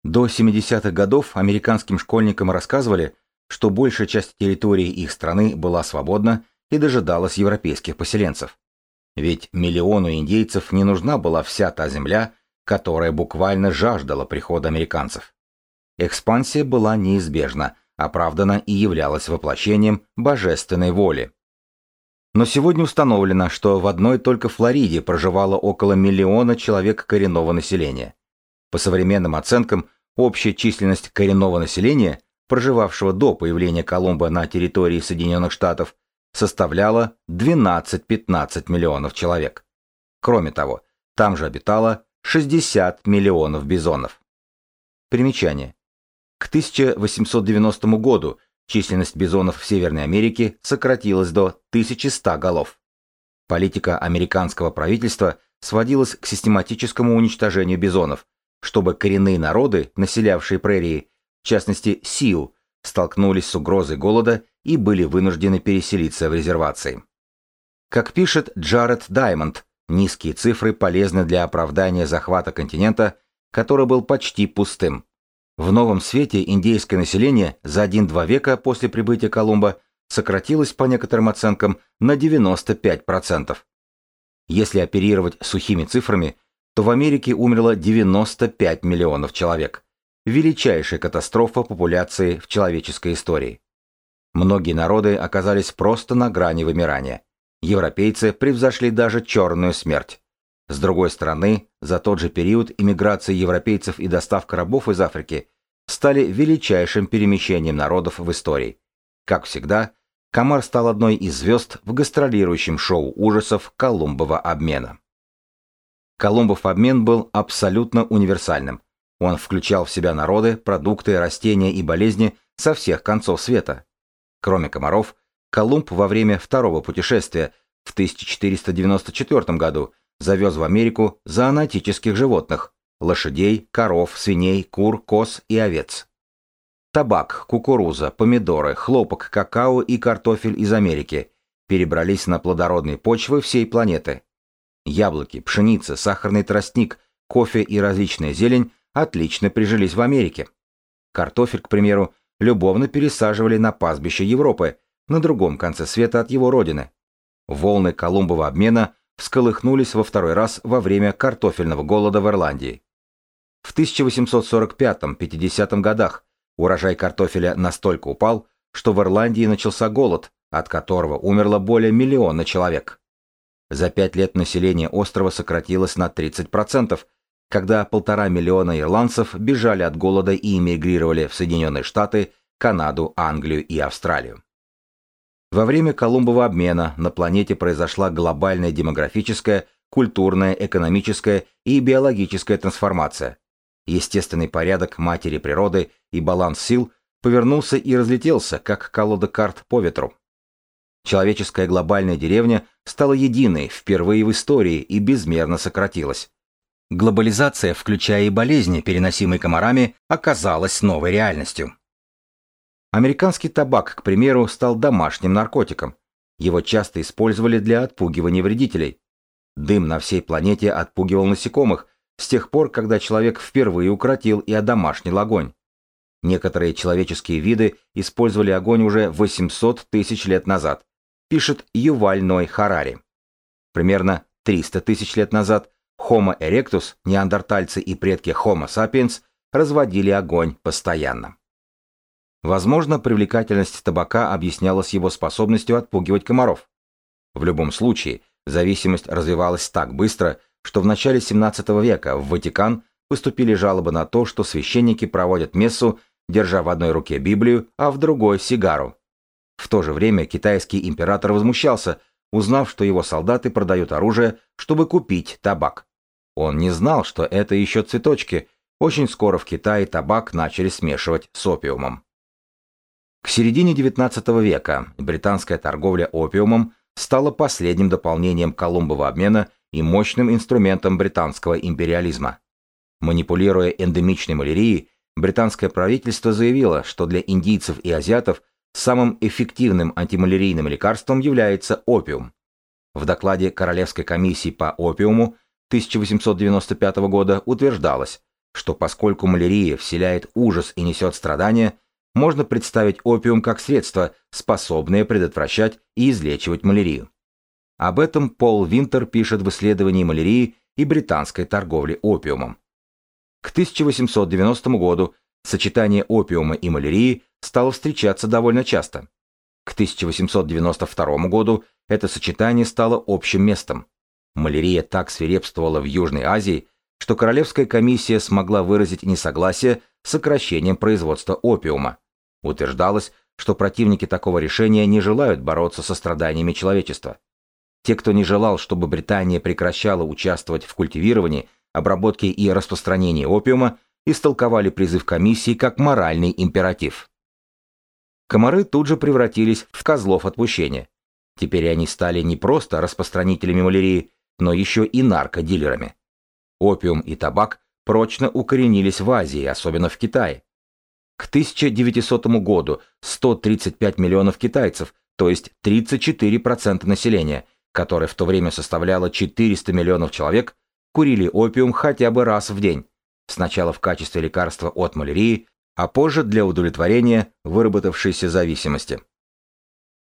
До 70-х годов американским школьникам рассказывали, что большая часть территории их страны была свободна и дожидалась европейских поселенцев. Ведь миллиону индейцев не нужна была вся та земля, которая буквально жаждала прихода американцев. Экспансия была неизбежна, оправдана и являлась воплощением божественной воли. Но сегодня установлено, что в одной только Флориде проживало около миллиона человек коренного населения. По современным оценкам, общая численность коренного населения, проживавшего до появления Колумба на территории Соединенных Штатов, составляла 12-15 миллионов человек. Кроме того, там же обитало 60 миллионов бизонов. Примечание. К 1890 году Численность бизонов в Северной Америке сократилась до 1100 голов. Политика американского правительства сводилась к систематическому уничтожению бизонов, чтобы коренные народы, населявшие прерии, в частности Сиу, столкнулись с угрозой голода и были вынуждены переселиться в резервации. Как пишет Джаред Даймонд, низкие цифры полезны для оправдания захвата континента, который был почти пустым. В новом свете индейское население за один-два века после прибытия Колумба сократилось по некоторым оценкам на 95%. Если оперировать сухими цифрами, то в Америке умерло 95 миллионов человек. Величайшая катастрофа популяции в человеческой истории. Многие народы оказались просто на грани вымирания. Европейцы превзошли даже черную смерть. С другой стороны, за тот же период иммиграция европейцев и доставка рабов из Африки стали величайшим перемещением народов в истории. Как всегда, Комар стал одной из звезд в гастролирующем шоу ужасов Колумбова обмена. Колумбов обмен был абсолютно универсальным. Он включал в себя народы, продукты, растения и болезни со всех концов света. Кроме комаров, Колумб во время второго путешествия в 1494 году завез в Америку зоонотических животных – лошадей, коров, свиней, кур, коз и овец. Табак, кукуруза, помидоры, хлопок, какао и картофель из Америки перебрались на плодородные почвы всей планеты. Яблоки, пшеница, сахарный тростник, кофе и различная зелень отлично прижились в Америке. Картофель, к примеру, любовно пересаживали на пастбище Европы, на другом конце света от его родины. Волны Колумбова обмена всколыхнулись во второй раз во время картофельного голода в Ирландии. В 1845-50 годах урожай картофеля настолько упал, что в Ирландии начался голод, от которого умерло более миллиона человек. За пять лет население острова сократилось на 30%, когда полтора миллиона ирландцев бежали от голода и эмигрировали в Соединенные Штаты, Канаду, Англию и Австралию. Во время Колумбова обмена на планете произошла глобальная демографическая, культурная, экономическая и биологическая трансформация. Естественный порядок матери природы и баланс сил повернулся и разлетелся, как колода карт по ветру. Человеческая глобальная деревня стала единой впервые в истории и безмерно сократилась. Глобализация, включая и болезни, переносимые комарами, оказалась новой реальностью. Американский табак, к примеру, стал домашним наркотиком. Его часто использовали для отпугивания вредителей. Дым на всей планете отпугивал насекомых с тех пор, когда человек впервые укротил и одомашнил огонь. Некоторые человеческие виды использовали огонь уже 800 тысяч лет назад, пишет Юваль Ной Харари. Примерно 300 тысяч лет назад Homo erectus, неандертальцы и предки Homo sapiens разводили огонь постоянно. Возможно, привлекательность табака объяснялась его способностью отпугивать комаров. В любом случае, зависимость развивалась так быстро, что в начале 17 века в Ватикан поступили жалобы на то, что священники проводят мессу, держа в одной руке Библию, а в другой – сигару. В то же время китайский император возмущался, узнав, что его солдаты продают оружие, чтобы купить табак. Он не знал, что это еще цветочки. Очень скоро в Китае табак начали смешивать с опиумом. К середине XIX века британская торговля опиумом стала последним дополнением Колумбова обмена и мощным инструментом британского империализма. Манипулируя эндемичной малярией, британское правительство заявило, что для индийцев и азиатов – Самым эффективным антималярийным лекарством является опиум. В докладе Королевской комиссии по опиуму 1895 года утверждалось, что поскольку малярия вселяет ужас и несет страдания, можно представить опиум как средство, способное предотвращать и излечивать малярию. Об этом Пол Винтер пишет в исследовании малярии и британской торговли опиумом. К 1890 году сочетание опиума и малярии стало встречаться довольно часто. К 1892 году это сочетание стало общим местом. Малярия так свирепствовала в Южной Азии, что Королевская комиссия смогла выразить несогласие с сокращением производства опиума. Утверждалось, что противники такого решения не желают бороться со страданиями человечества. Те, кто не желал, чтобы Британия прекращала участвовать в культивировании, обработке и распространении опиума, истолковали призыв комиссии как моральный императив. Комары тут же превратились в козлов отпущения. Теперь они стали не просто распространителями малярии, но еще и наркодилерами. Опиум и табак прочно укоренились в Азии, особенно в Китае. К 1900 году 135 миллионов китайцев, то есть 34% населения, которое в то время составляло 400 миллионов человек, курили опиум хотя бы раз в день, сначала в качестве лекарства от малярии, а позже для удовлетворения выработавшейся зависимости.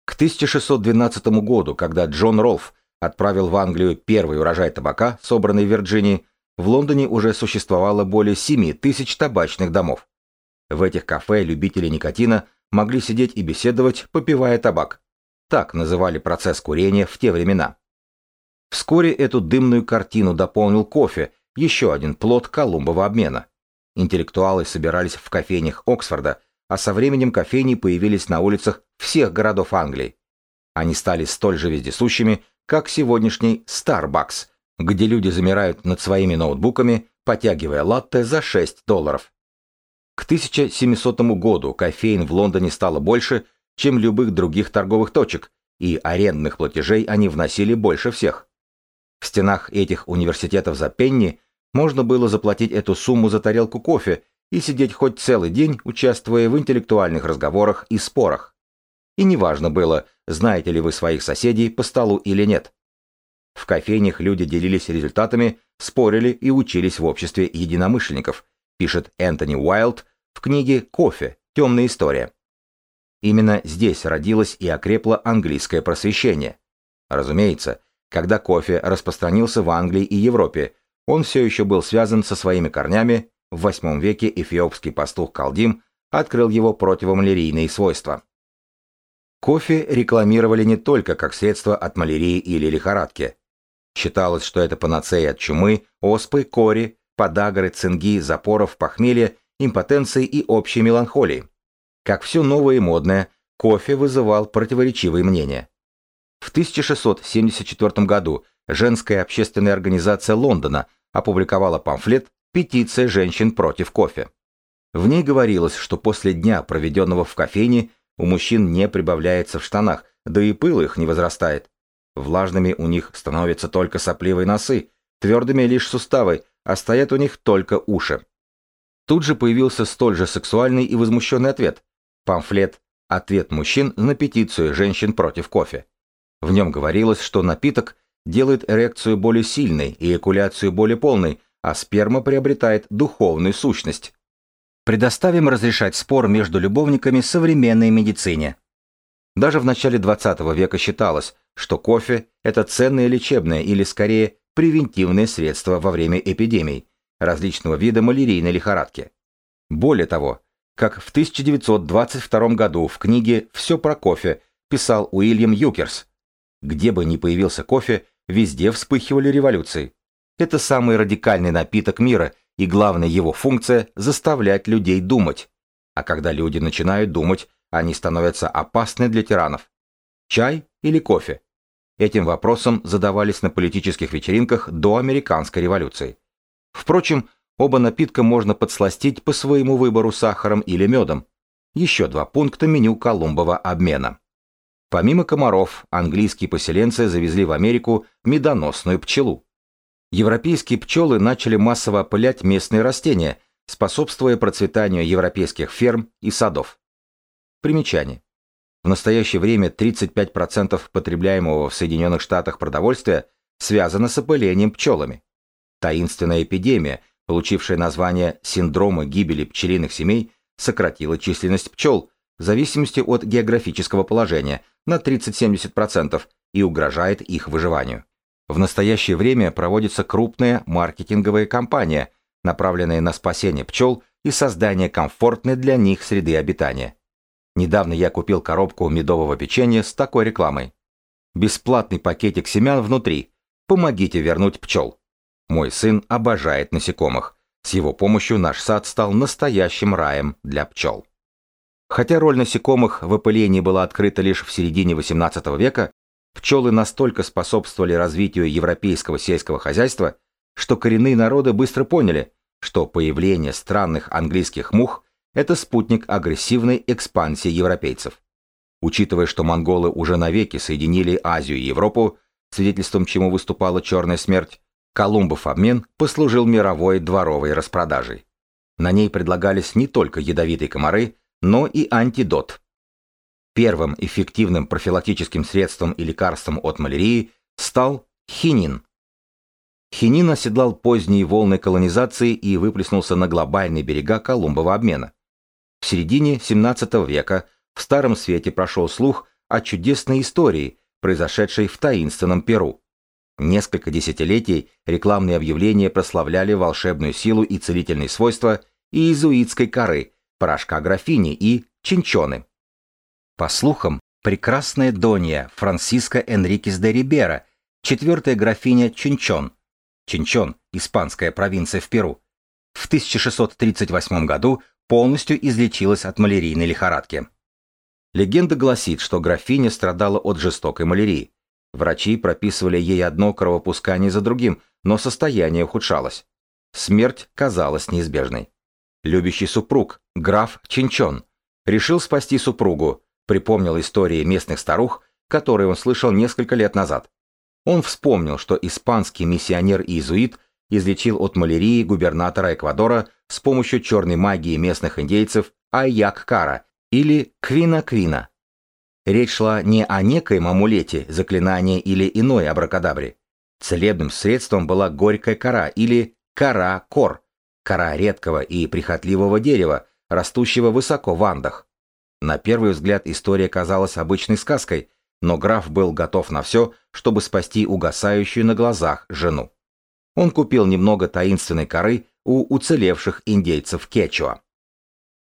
К 1612 году, когда Джон Ролф отправил в Англию первый урожай табака, собранный в Вирджинии, в Лондоне уже существовало более 7 тысяч табачных домов. В этих кафе любители никотина могли сидеть и беседовать, попивая табак. Так называли процесс курения в те времена. Вскоре эту дымную картину дополнил кофе, еще один плод Колумбова обмена. Интеллектуалы собирались в кофейнях Оксфорда, а со временем кофейни появились на улицах всех городов Англии. Они стали столь же вездесущими, как сегодняшний Starbucks, где люди замирают над своими ноутбуками, потягивая латте за 6 долларов. К 1700 году кофеин в Лондоне стало больше, чем любых других торговых точек, и арендных платежей они вносили больше всех. В стенах этих университетов за пенни можно было заплатить эту сумму за тарелку кофе и сидеть хоть целый день, участвуя в интеллектуальных разговорах и спорах. И неважно было, знаете ли вы своих соседей по столу или нет. В кофейнях люди делились результатами, спорили и учились в обществе единомышленников, пишет Энтони Уайлд в книге «Кофе. Темная история». Именно здесь родилось и окрепло английское просвещение. Разумеется, когда кофе распространился в Англии и Европе, он все еще был связан со своими корнями, в VIII веке эфиопский пастух Калдим открыл его противомалярийные свойства. Кофе рекламировали не только как средство от малярии или лихорадки. Считалось, что это панацея от чумы, оспы, кори, подагры, цинги, запоров, похмелья, импотенции и общей меланхолии. Как все новое и модное, кофе вызывал противоречивые мнения. В 1674 году женская общественная организация Лондона опубликовала памфлет «Петиция женщин против кофе». В ней говорилось, что после дня, проведенного в кофейне, у мужчин не прибавляется в штанах, да и пыл их не возрастает. Влажными у них становятся только сопливые носы, твердыми лишь суставы, а стоят у них только уши. Тут же появился столь же сексуальный и возмущенный ответ. Памфлет «Ответ мужчин на петицию женщин против кофе». В нем говорилось, что напиток делает эрекцию более сильной и экуляцию более полной, а сперма приобретает духовную сущность. Предоставим разрешать спор между любовниками современной медицине. Даже в начале 20 века считалось, что кофе – это ценное лечебное или, скорее, превентивное средство во время эпидемий, различного вида малярийной лихорадки. Более того, как в 1922 году в книге «Все про кофе» писал Уильям Юкерс, где бы ни появился кофе, везде вспыхивали революции. Это самый радикальный напиток мира, и главная его функция – заставлять людей думать. А когда люди начинают думать, они становятся опасны для тиранов. Чай или кофе? Этим вопросом задавались на политических вечеринках до американской революции. Впрочем, оба напитка можно подсластить по своему выбору сахаром или медом. Еще два пункта меню Колумбова обмена. Помимо комаров, английские поселенцы завезли в Америку медоносную пчелу. Европейские пчелы начали массово опылять местные растения, способствуя процветанию европейских ферм и садов. Примечание. В настоящее время 35% потребляемого в Соединенных Штатах продовольствия связано с опылением пчелами. Таинственная эпидемия, получившая название синдрома гибели пчелиных семей, сократила численность пчел в зависимости от географического положения на 30-70% и угрожает их выживанию. В настоящее время проводится крупная маркетинговая кампания, направленная на спасение пчел и создание комфортной для них среды обитания. Недавно я купил коробку медового печенья с такой рекламой. Бесплатный пакетик семян внутри. Помогите вернуть пчел. Мой сын обожает насекомых. С его помощью наш сад стал настоящим раем для пчел. Хотя роль насекомых в опылении была открыта лишь в середине XVIII века, пчелы настолько способствовали развитию европейского сельского хозяйства, что коренные народы быстро поняли, что появление странных английских мух – это спутник агрессивной экспансии европейцев. Учитывая, что монголы уже навеки соединили Азию и Европу, свидетельством чему выступала черная смерть, Колумбов обмен послужил мировой дворовой распродажей. На ней предлагались не только ядовитые комары, но и антидот. Первым эффективным профилактическим средством и лекарством от малярии стал хинин. Хинин оседлал поздние волны колонизации и выплеснулся на глобальные берега Колумбова обмена. В середине 17 века в Старом Свете прошел слух о чудесной истории, произошедшей в таинственном Перу. Несколько десятилетий рекламные объявления прославляли волшебную силу и целительные свойства иезуитской коры, порошка графини и чинчоны. По слухам, прекрасная Донья Франциска Энрикес де Рибера, четвертая графиня Чинчон, Чинчон, испанская провинция в Перу, в 1638 году полностью излечилась от малярийной лихорадки. Легенда гласит, что графиня страдала от жестокой малярии. Врачи прописывали ей одно кровопускание за другим, но состояние ухудшалось. Смерть казалась неизбежной. Любящий супруг, граф Чинчон, решил спасти супругу, припомнил истории местных старух, которые он слышал несколько лет назад. Он вспомнил, что испанский миссионер иезуит излечил от малярии губернатора Эквадора с помощью черной магии местных индейцев Айяк-Кара или Квина-Квина. Речь шла не о некоем амулете, заклинании или иной абракадабре. Целебным средством была горькая кора или кора-кор, кора редкого и прихотливого дерева, растущего высоко в Андах. На первый взгляд история казалась обычной сказкой, но граф был готов на все, чтобы спасти угасающую на глазах жену. Он купил немного таинственной коры у уцелевших индейцев Кечуа.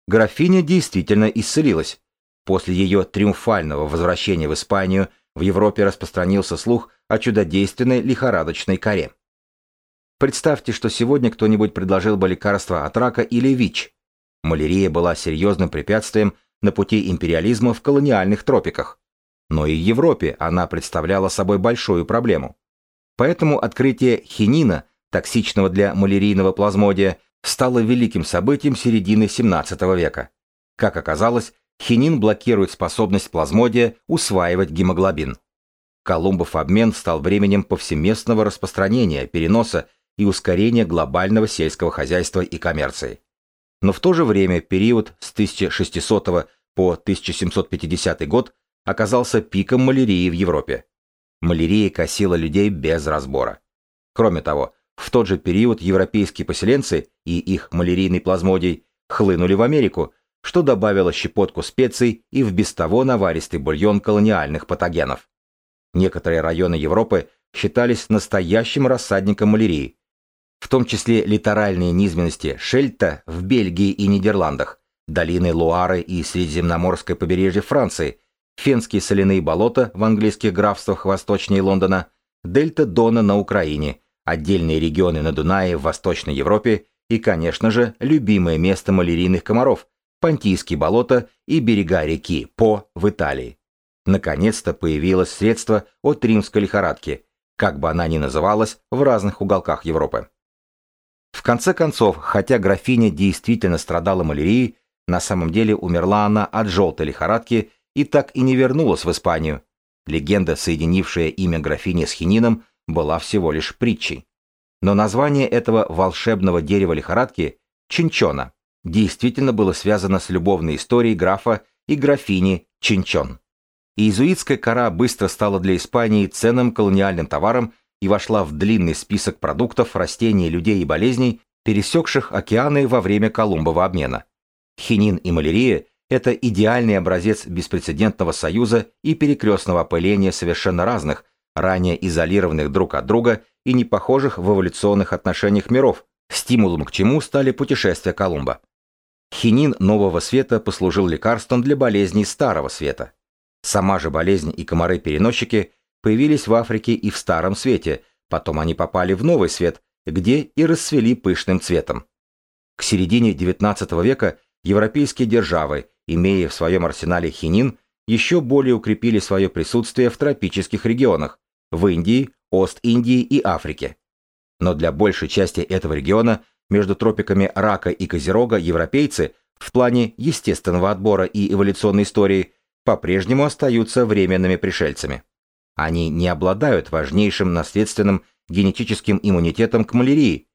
Графиня действительно исцелилась. После ее триумфального возвращения в Испанию в Европе распространился слух о чудодейственной лихорадочной коре. Представьте, что сегодня кто-нибудь предложил бы лекарство от рака или ВИЧ. Малярия была серьезным препятствием на пути империализма в колониальных тропиках. Но и в Европе она представляла собой большую проблему. Поэтому открытие хинина, токсичного для малярийного плазмодия, стало великим событием середины 17 века. Как оказалось, хинин блокирует способность плазмодия усваивать гемоглобин. Колумбов обмен стал временем повсеместного распространения, переноса и ускорения глобального сельского хозяйства и коммерции. Но в то же время период с 1600 по 1750 год оказался пиком малярии в Европе. Малярия косила людей без разбора. Кроме того, в тот же период европейские поселенцы и их малярийный плазмодий хлынули в Америку, что добавило щепотку специй и в без того наваристый бульон колониальных патогенов. Некоторые районы Европы считались настоящим рассадником малярии, в том числе литоральные низменности Шельта в Бельгии и Нидерландах, долины Луары и Средиземноморское побережье Франции, фенские соляные болота в английских графствах восточнее Лондона, дельта Дона на Украине, отдельные регионы на Дунае в Восточной Европе и, конечно же, любимое место малярийных комаров – Понтийские болота и берега реки По в Италии. Наконец-то появилось средство от римской лихорадки, как бы она ни называлась в разных уголках Европы. В конце концов, хотя графиня действительно страдала малярией, на самом деле умерла она от желтой лихорадки и так и не вернулась в Испанию. Легенда, соединившая имя графини с хинином, была всего лишь притчей. Но название этого волшебного дерева лихорадки – Чинчона – действительно было связано с любовной историей графа и графини Чинчон. Иезуитская кора быстро стала для Испании ценным колониальным товаром и вошла в длинный список продуктов, растений, людей и болезней, пересекших океаны во время Колумбова обмена. Хинин и малярия – это идеальный образец беспрецедентного союза и перекрестного опыления совершенно разных, ранее изолированных друг от друга и не похожих в эволюционных отношениях миров, стимулом к чему стали путешествия Колумба. Хинин нового света послужил лекарством для болезней старого света. Сама же болезнь и комары-переносчики – появились в Африке и в Старом Свете, потом они попали в Новый Свет, где и расцвели пышным цветом. К середине XIX века европейские державы, имея в своем арсенале хинин, еще более укрепили свое присутствие в тропических регионах, в Индии, Ост-Индии и Африке. Но для большей части этого региона между тропиками Рака и Козерога европейцы в плане естественного отбора и эволюционной истории по-прежнему остаются временными пришельцами. Они не обладают важнейшим наследственным генетическим иммунитетом к малярии,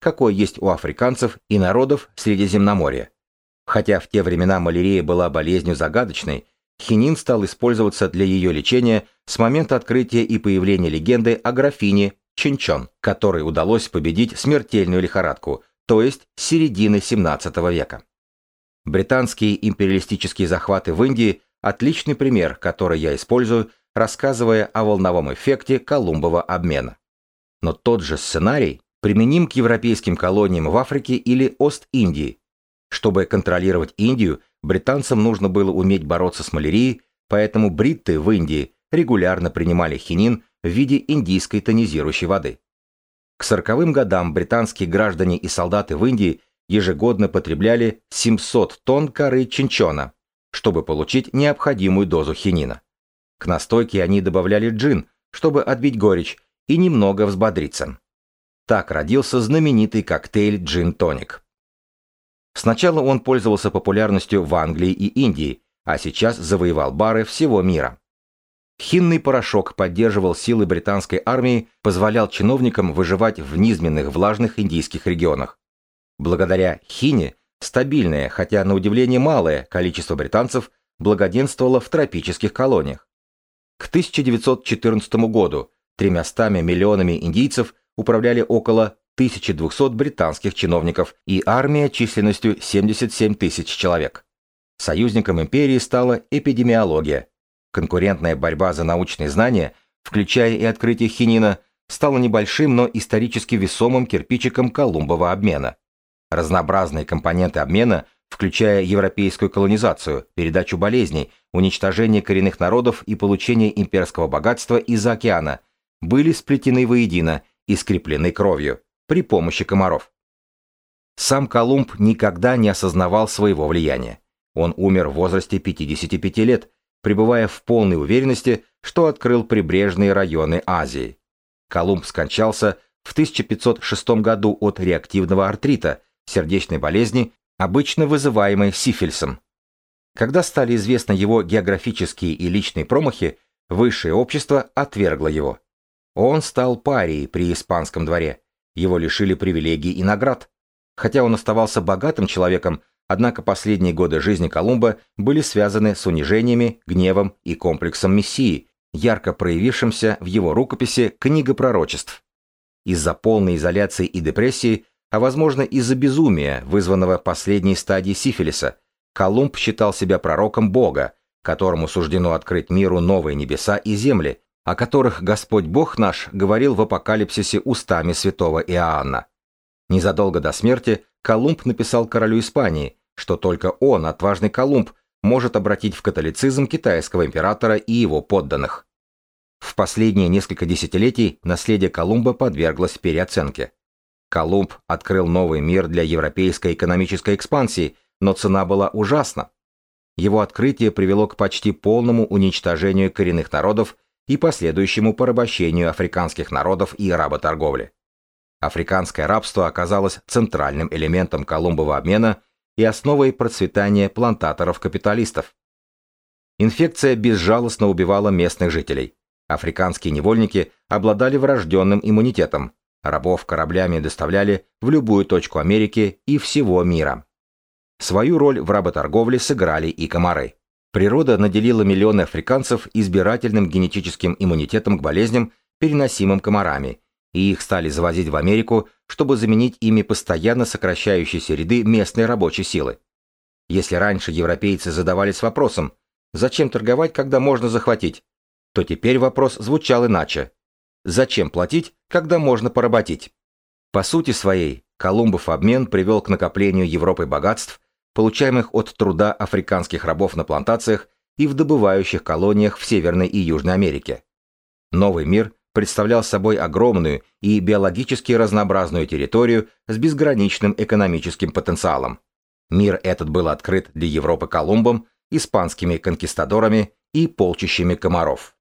какой есть у африканцев и народов Средиземноморья. Хотя в те времена малярия была болезнью загадочной, хинин стал использоваться для ее лечения с момента открытия и появления легенды о графине Чинчон, которой удалось победить смертельную лихорадку, то есть середины 17 века. Британские империалистические захваты в Индии – отличный пример, который я использую рассказывая о волновом эффекте Колумбова обмена. Но тот же сценарий применим к европейским колониям в Африке или Ост-Индии. Чтобы контролировать Индию, британцам нужно было уметь бороться с малярией, поэтому бритты в Индии регулярно принимали хинин в виде индийской тонизирующей воды. К сороковым годам британские граждане и солдаты в Индии ежегодно потребляли 700 тонн коры чинчона, чтобы получить необходимую дозу хинина. К настойке они добавляли джин, чтобы отбить горечь и немного взбодриться. Так родился знаменитый коктейль джин-тоник. Сначала он пользовался популярностью в Англии и Индии, а сейчас завоевал бары всего мира. Хинный порошок поддерживал силы британской армии, позволял чиновникам выживать в низменных влажных индийских регионах. Благодаря хине стабильное, хотя на удивление малое, количество британцев благоденствовало в тропических колониях. К 1914 году тремястами миллионами индийцев управляли около 1200 британских чиновников и армия численностью 77 тысяч человек. Союзником империи стала эпидемиология. Конкурентная борьба за научные знания, включая и открытие хинина, стала небольшим, но исторически весомым кирпичиком Колумбова обмена. Разнообразные компоненты обмена, включая европейскую колонизацию, передачу болезней, уничтожение коренных народов и получение имперского богатства из-за океана, были сплетены воедино и скреплены кровью при помощи комаров. Сам Колумб никогда не осознавал своего влияния. Он умер в возрасте 55 лет, пребывая в полной уверенности, что открыл прибрежные районы Азии. Колумб скончался в 1506 году от реактивного артрита, сердечной болезни, обычно вызываемой сифилисом. Когда стали известны его географические и личные промахи, высшее общество отвергло его. Он стал парией при испанском дворе. Его лишили привилегий и наград. Хотя он оставался богатым человеком, однако последние годы жизни Колумба были связаны с унижениями, гневом и комплексом Мессии, ярко проявившимся в его рукописи «Книга пророчеств». Из-за полной изоляции и депрессии, а возможно из-за безумия, вызванного последней стадией сифилиса, Колумб считал себя пророком Бога, которому суждено открыть миру новые небеса и земли, о которых Господь Бог наш говорил в апокалипсисе устами святого Иоанна. Незадолго до смерти Колумб написал королю Испании, что только он, отважный Колумб, может обратить в католицизм китайского императора и его подданных. В последние несколько десятилетий наследие Колумба подверглось переоценке. Колумб открыл новый мир для европейской экономической экспансии, но цена была ужасна. Его открытие привело к почти полному уничтожению коренных народов и последующему порабощению африканских народов и работорговли. Африканское рабство оказалось центральным элементом Колумбова обмена и основой процветания плантаторов-капиталистов. Инфекция безжалостно убивала местных жителей. Африканские невольники обладали врожденным иммунитетом. Рабов кораблями доставляли в любую точку Америки и всего мира. Свою роль в работорговле сыграли и комары. Природа наделила миллионы африканцев избирательным генетическим иммунитетом к болезням, переносимым комарами, и их стали завозить в Америку, чтобы заменить ими постоянно сокращающиеся ряды местной рабочей силы. Если раньше европейцы задавались вопросом «Зачем торговать, когда можно захватить?», то теперь вопрос звучал иначе. «Зачем платить, когда можно поработить?». По сути своей, Колумбов обмен привел к накоплению Европой богатств, получаемых от труда африканских рабов на плантациях и в добывающих колониях в Северной и Южной Америке. Новый мир представлял собой огромную и биологически разнообразную территорию с безграничным экономическим потенциалом. Мир этот был открыт для Европы Колумбом, испанскими конкистадорами и полчищами комаров.